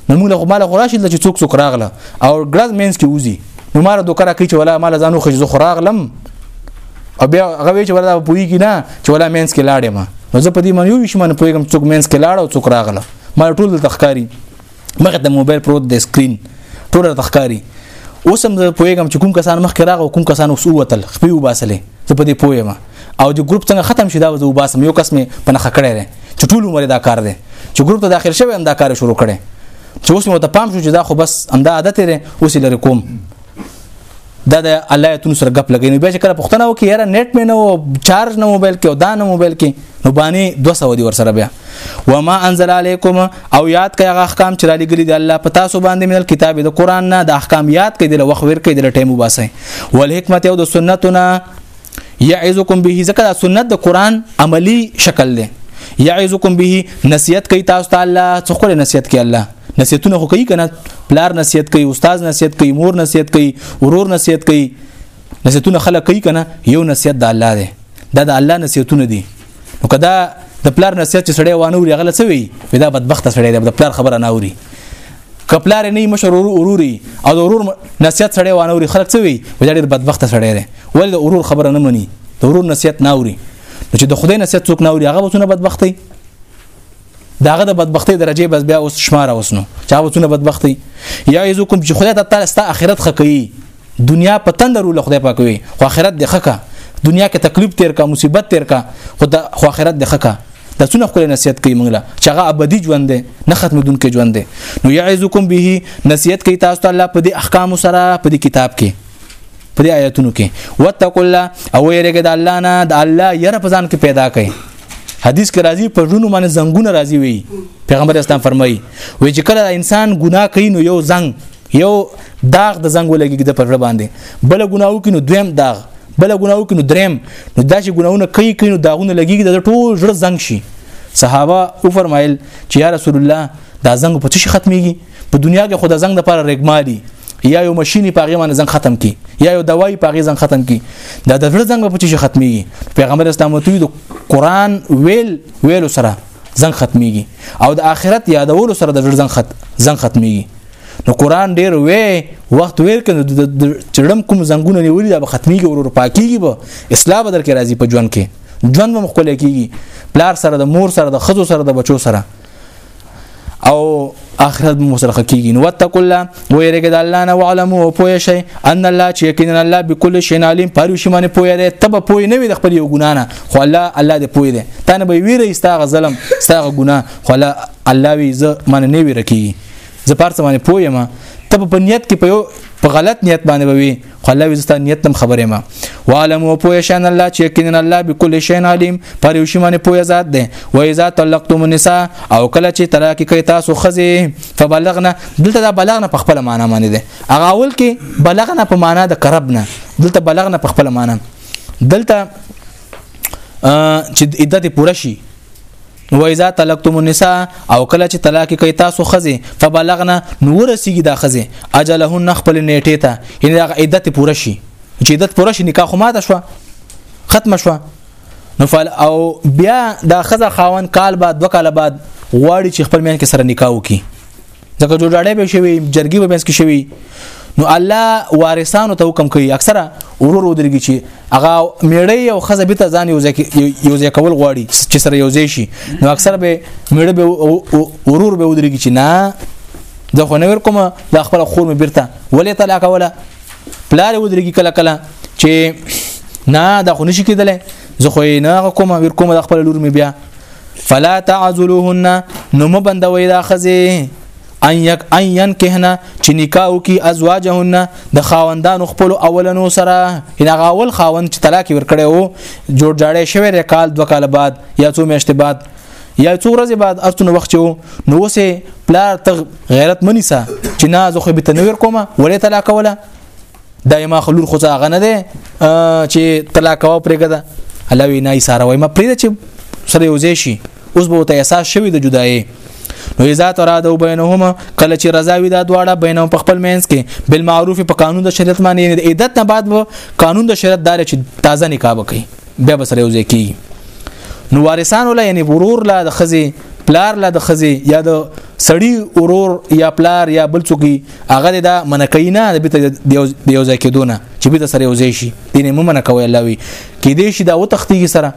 نو موږ له مال خوراشي چې څوک څوک راغله او ګړز مینس کې وزي نو مار دوه کرا کوي چې ولا مال ځانو خو زه خراغلم او بیا غوي چې ولا پوي کې نه چې ولا مینس کې لاړې ما نو زه په دې مې یو وشمن پويګم څوک مینس کې لاړ او څوک راغله ما ټول د تخکاری مخه د موبایل پروت د سکرین ټول د تخکاری اوس هم زه پويګم چې کوم کسان مخ کې راغ او کوم کسان اوس وتل خپې وباسلې زه په دې پويم او د ګروپ څنګه ختم شي دا زه وباسم یو کس مې په نخښه کړی دی چې ټول عمر دا کار دی چې ګروپ ته داخل شوی هم دا کار شروع کړي چې اوس مې ته پام شو چې دا خو بس همدا عادت دی اوس لري کوم دا د الله ایتونو سره غپ لګی نو بیا چې کله پښتنه وکي یاره نت مې نه و چارج نه موبایل کې او دا نه موبایل کې نو باندې 200 دی ور سره بیا و ما انزل علیکم او یاد کړئ هغه احکام چې را لګلی دی الله پتا سو باندې من کتاب د قران نه د احکام یاد کړئ د وخت ور کړئ د ټیم وباسئ ول حکمت او د سنتونه یعزکم به ځکه دا سنت د قران عملی شکل دی یعزکم به نصیحت کوي تاسو ته الله څو خو نصیحت کوي الله نصیحتونه خو کوي کنه پلار نصیحت کوي استاد نصیحت کوي مور نصیحت کوي ورور نصیحت کوي نصیحتونه خلک کوي کنه یو نصیحت د الله دی دا د الله نصیحتونه دي نو کدا د پلار نصیحت چې سړی وانه وري غلط سوی وي دا بدبخت سړی دی د پلار خبره نه اوري کپلار نه مشر وروري او د ورور نصیحت سړی وانه وري خلک څه وي وځي ډېر بدبخت سړی دی ول د ورور خبره نه مني د ورور نصیحت نه اوري نو چې د خدای نصیحت څوک نه اوري هغه وسونه بدبختي داغه د بدبختی درجه بس بیا اوس شمار اوسنو چا وڅونه بدبختی یا یذکم چې خدای ته تعالی ست اخرت خکې دنیا په تندر ول خدای پاک وي خو آخرت د خکا دنیا کې تکلیف تیر کا مصیبت تیر کا خو د خو آخرت د خکا د څونه خپل نصیحت کوي موږ له چې هغه ابدي ژوند دی نه ختمدونکي ژوند دی نو یعزکم به نصیحت کوي تاسو ته الله په دې احکام سره په دې کتاب کې په دې آیاتونو کې وتقوا الله او یریګه د الله نه د الله یره پزان کې پیدا کړي حدیث کې راځي په ژوند باندې زنګونه راځي وي پیغمبر اسلام فرمایي وی چې کله انسان ګناه کوي نو یو زنګ یو داغ د زنګ ولګي د پر باندې بل ګناو کینو دویم داغ بل ګناو کینو دریم نو دا چې ګناونه کوي کینو داغونه لګي د ټول ژړ زنګ شي صحابه او فرمایل چې یا رسول الله دا زنګ په څه ختميږي په دنیا کې خدا زنګ د پر رګمالي یا یو ماشيني پاغه باندې زنګ ختم کی یا یو دوايي پاغه زنګ ختم کی دا د ژړ زنګ په څه ختميږي پیغمبر اسلام ته د قران ویل ویل سره زنګ ختميږي او د آخرت یادولو سره د زنګ خت زنګ ختميږي نو قران ډیر وې وخت ویر کنه د چړم کوم زنګونه نیولې دا به ختميږي ورور پاکيږي به اسلام بدر کې راځي په ژوند کې ژوند مخ کولای کیږي بلار سره د مور سره د خزو سره د بچو سره او اخرت مو سره خکېږي نو وتق الله ويرګه د الله نه وعلم او پوه شي ان الله چې یقینا الله بكل شي عليم پاره شي باندې پوه دی تب پوه نه وي د خپل یو ګنا نه خو الله الله دې پوه دی تا نه به ویره استا غزلم استا ګنا خو الله الله وی ز من نه ویره کی زه پارڅ باندې پوه ما تب په نیت کې په په غلط نیت باندې بوي خو الله وي زستا نیت تم خبرې ما وعلم او پوه شان الله چې یقینا الله بكل شی علیم پر یو شی باندې پوه ذات دی و اذا طلقتم النساء او کله چې طلاق کوي تاسو خزي فبلغنا دلته دا بلغنا په خپل معنا باندې دی هغه اول کې بلغنا په معنا د قربنا دلته بلغنا په خپل معنا دلته چې عدت پوره شي و اذا طلقتم النساء او کله چې طلاق کوي تاسو خزي فبلغنا نور سیګي دا خزي اجلهن خپل نیټه ته یعنی دا عدت پوره شي چې عدت پوره شي نکاح خو ماته شو ختم شو نو فل او بیا دا خزه خاون کال بعد دوه کال بعد غواړي چې خپل مین کې سره نکاح وکړي ځکه جوړاړې به شوی جرګي به بس کې شوی نو الله وارثانو ته حکم کوي اکثره ورور ودرګي چې هغه میړې او خزه به ته ځان یو ځای کول غواړي چې سره یو ځای شي نو اکثره به میړه به ورور به ودرګي چې نه زه خو نه ور کوم د خپل خور مې بیرته ولې طلاق ولا پلار ودرګي کله کله چې نه دا خو نشي کېدلی زه خو نه کوم ور کوم د خپل لور مې بیا فلا تعذلوهن نو مبندوي دا خزه ان یک ان ين کهنا چې نکاح کی ازواجهن د خاوندانو خپل اولنو سره ان غاول خاوند چې طلاق ورکړي وو جوړ جاړې شوی د کال دوه کال بعد یا څو میاشتې بعد یا څو ورځې بعد ارتنو وخت یو نو وسه پلار تغ غیرت منی سا چې نه زه خو به تنویر کومه ولې طلاق ولا دا ما خلور خو ځاغه نه ده چې طلاق او پرګه ده الله وی نه ساره وای ما پرې چې سره یوځې شي اوس به ته احساس شوی د جدایي نو اذا ترادو بینهما کله چې رضا وي دا دواړه بینهم په خپل مینس کې بالمعروف په قانون د شریعت باندې عدت نه بعد قانون د شریعت دار چې تازه نکاح وکړي بیا به سره یو ځای کیږي نو وارثانو له یعنی ورور له د خزي پلار له د خزي یا د سړی ورور یا پلار یا بل څوک هغه دا منکې نه د بیت یو ځای کېدونه چې بیت سره یو ځای شي دینه مو منکوي الله وي کې دې شي دا و تختیږي سره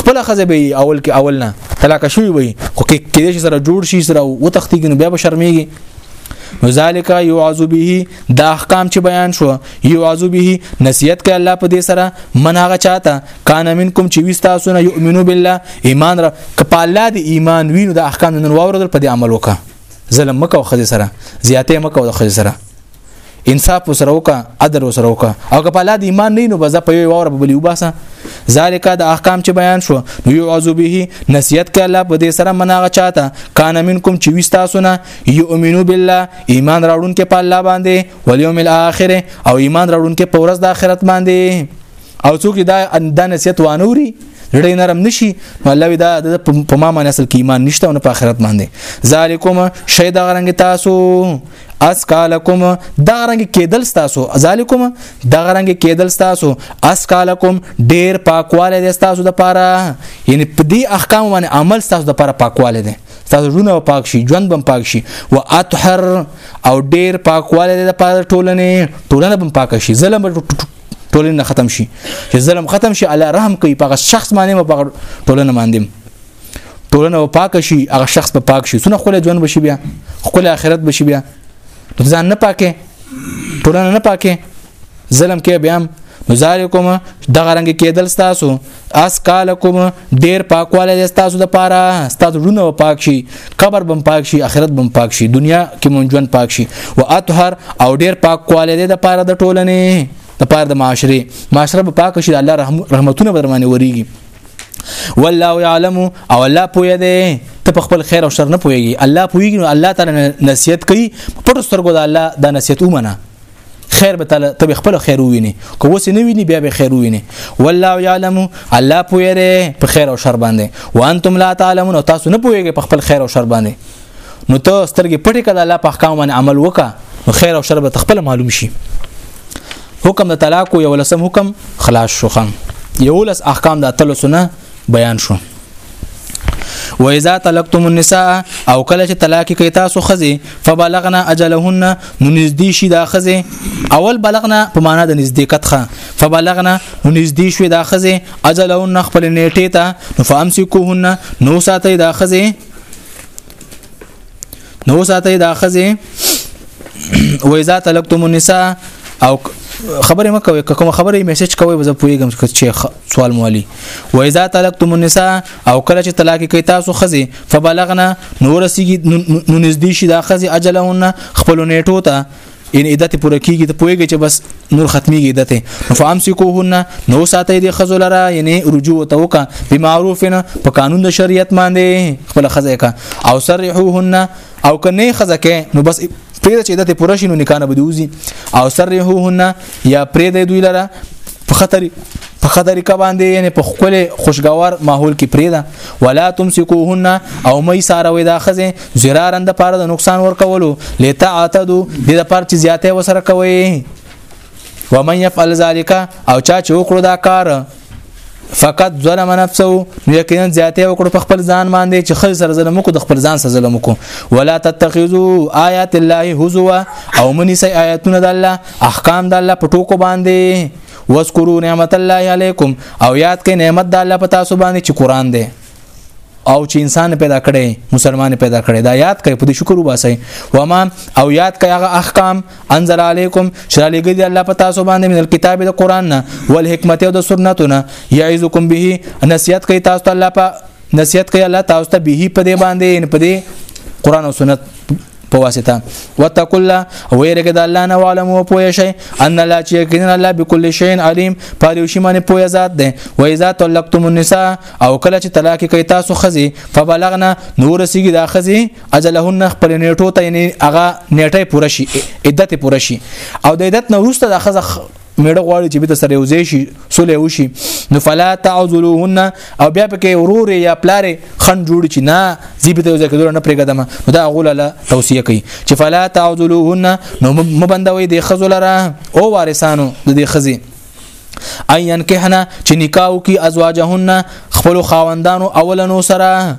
خپل خزه به اول کې اول نه طلاق شوی وي خو کې دې سره جوړ شي سره و تختیږي نو بیا به شرمېږي نو ذالک یعذ به دا احکام چې بیان شو یعذ به نصیحت کوي الله په دې سره من هغه چاته کان منکم چې وستا سونه یؤمنو بالله ایمان را کپا الله دې ایمان وینو د احکام نن واوردل په دې عمل وکړه ظلم مکو خځه سره زیاته مکو د خځه سره انصاف وسره وکا عدل وسره وکا او که په لاد ایمان نه نو بزه په یو اور په بلی وباسه ذالک د احکام چې بیان شو نو یو عذو به نصیحت ک الله په دې سره مناغه چاته کان منکم چې وستا سونه یؤمنو بالله ایمان راوړون کې په الله باندې والیوم الاخر او ایمان راوړون کې په ورځ د آخرت باندې او څوک دا د نصیحت وانوري ډېر نرم نشي الله وی دا په ما باندې اصل کې ایمان نشته او نه په آخرت باندې ذالکوم شهید غرنګ تاسو اسکالکم دغه رنګ کېدل تاسو ذالکم دغه رنګ کېدل تاسو اسکالکم ډیر پاکواله دي تاسو د پاره یعنی په دې احکام باندې عمل تاسو د پاره پاکواله دي تاسو ژوند پاک شي ژوند بم پاک شي او اطهر او ډیر پاکواله دي د پاره ټولنه ټولنه بم پاک شي ظلم ټولنه ختم شي چې ظلم ختم شي الله رحم کوي په شخص باندې په ټولنه باندې ټولنه او پاک شي هغه شخص په پاک شي څنګه خپل ژوند بشي بیا خپل آخرت بشي بیا ځان نه پاکه ټولنه نه پاکه ظلم کې بیا ذالکم دغه رنګ کېدل تاسو اس کالکم ډیر پاکواله دي تاسو د پاره تاسو ژوند پاک شي قبر بم پاک شي اخرت بم پاک شي دنیا کې مونږ ژوند پاک شي او اطهر او ډیر پاکواله دي د پاره د ټولنې د پاره د معاشره معاشره به پاک شي الله رحمتونه برمانه وريږي والله يعلم او الله پوهه دی ته په خپل خیر او شر نه پوهیږي الله پوهیږي نو الله تعالی نصیحت کوي پټو سترګو د الله دا نصیحت ومنه خیر به تعالی ته خپل خیر وویني کو وس نه ویني بیا به خیر وویني والله يعلم الله پوهه په خیر او شر باندې وانتم لا تعلمون تاسو نه پوهیږئ په خپل خیر او شر باندې نو ته سترګې پټې کړه الله په احکام باندې عمل وکا نو خیر او شر به تخپل معلوم شي حکم د طلاق یو لسم حکم خلاص شو خام یو لس احکام د اتلو سنه بیان شو و اذا طلقتم النساء او کله چې طلاق کوي تاسو خزي فبلغنا اجلهن نو نږدې شي دا خزي اول بلغنا په معنا د نږدې کتخه فبلغنا نو نږدې شوي دا خزي اجلهن خپل نیټه ته نو فامسکوهن نو ساتي دا خزي نو ساته دا خزه و اذا تلقتم النساء او خبره مکه وي کوم خبره میسج کوي زه پوریږم چې سوال مولي و اذا تلقتم النساء او کله چې طلاق کوي تاسو خزي فبلغنا نور سیږي نو نږدې شي دا خزي اجلهن خپل نیټو ته ان عدت پوره کیږي ته پوهیږي چې بس نور ختميږي عدت نو فامسکوهن نو ساتي د خزل را یعنی رجوع توکا بمعروفنا په قانون د شریعت باندې خپل خزه کا او سرحوهن او کنه خزه کې نو بس پرې چې عدت پوره شینو نکانه بدوزي او سرحوهن یا پرې د دوی لره په خطر په خطر کا باندې یعنی په خپل خوشگوار ماحول کې پریدا ولا تمسکوهن او مې ساروي دا خزه زرارن د پاره د نقصان ورکولو لته عتدو د لپاره چې زیاته وسره کوي ومن يفعل ذلك او چا چې وکړو دا کار فقط ظلم نفسه یقینا زیاته وکړو په خپل ځان باندې چې خل سره ظلم وکړو د خپل ځان سره ظلم وکړو ولا تتخذوا آیات الله هزوا او منی سي آیاتونه د الله احکام د الله په ټوکو باندې واذکروا نعمت الله علیکم او یاد کړئ نعمت د الله په تاسو باندې چې قران دی او چې انسان پیدا کړي مسلمان پیدا کړي دا یاد کړئ په دې شکر وباسئ وما او یاد کړئ هغه احکام انزل علیکم چې لګي دی الله په تاسو باندې من کتاب د قران نه ول حکمت او د سنتونه یعزکم به نصیحت کوي تاسو الله په نصیحت کوي الله تاسو ته به په دې باندې په دې قران او سنت په واسطه وتقوا الله ويرګه د الله نه عالم او پوه شي ان لا چې یقینا الله بكل شيء عليم پاره شي باندې پوه ذات ده و اذا طلقتم النساء او کله چې طلاق کوي تاسو خزي فبلغنا نور سیګي دا خزي اجلهن خپل نیټو ته نه هغه نیټه پوره شي عدت پوره شي او د عدت نه وروسته د خزه میړه غواړي چې به سره یوځای شي سولې وشي نو فلا تعذلوهن او بیا پکې ورور یا پلار خن جوړ چې نه زی به یوځای کېدل نه پرېګدم نو دا غول له توصيه کوي چې فلا تعذلوهن نو مبندوي د خزل را او وارثانو د دې خزي ايان کهنا چې نکاو کې ازواجهن خپل خاوندانو اولنو سره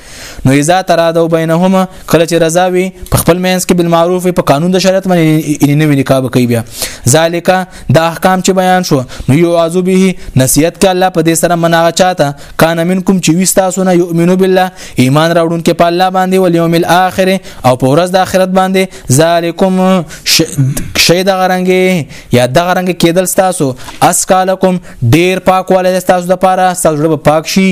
نو اذا ترادو بینهما کله چې رضا وي په خپل مینس کې بالمعروف په قانون د شریعت باندې نه وی نکاح کوي بیا ذالک دا احکام چې بیان شو نو یو عذو به نصیحت کې الله په دې سره مناغه چاته کان منکم چې وستا سونه یؤمنو بالله ایمان راوړون کې په الله باندې او یوم الاخر او په ورځ د آخرت باندې ذالکم شید غرنګي یا د غرنګ کېدل تاسو اسکالکم ډیر پاکواله تاسو د پاره تاسو پاک شي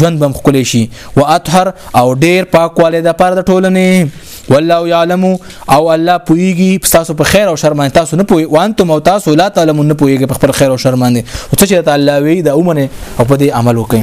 ژوند بم خکلی شي و اطهر او ډیر پاکواله د پاره د ټولنې والله يعلم او الله پويږي تاسو په خیر او شر باندې تاسو نه پوي وانتم او تاسو لا تعلمون نه پويږي په خپل خیر او شر باندې او څه چې الله وی دا اومنه او په دې عمل وکړي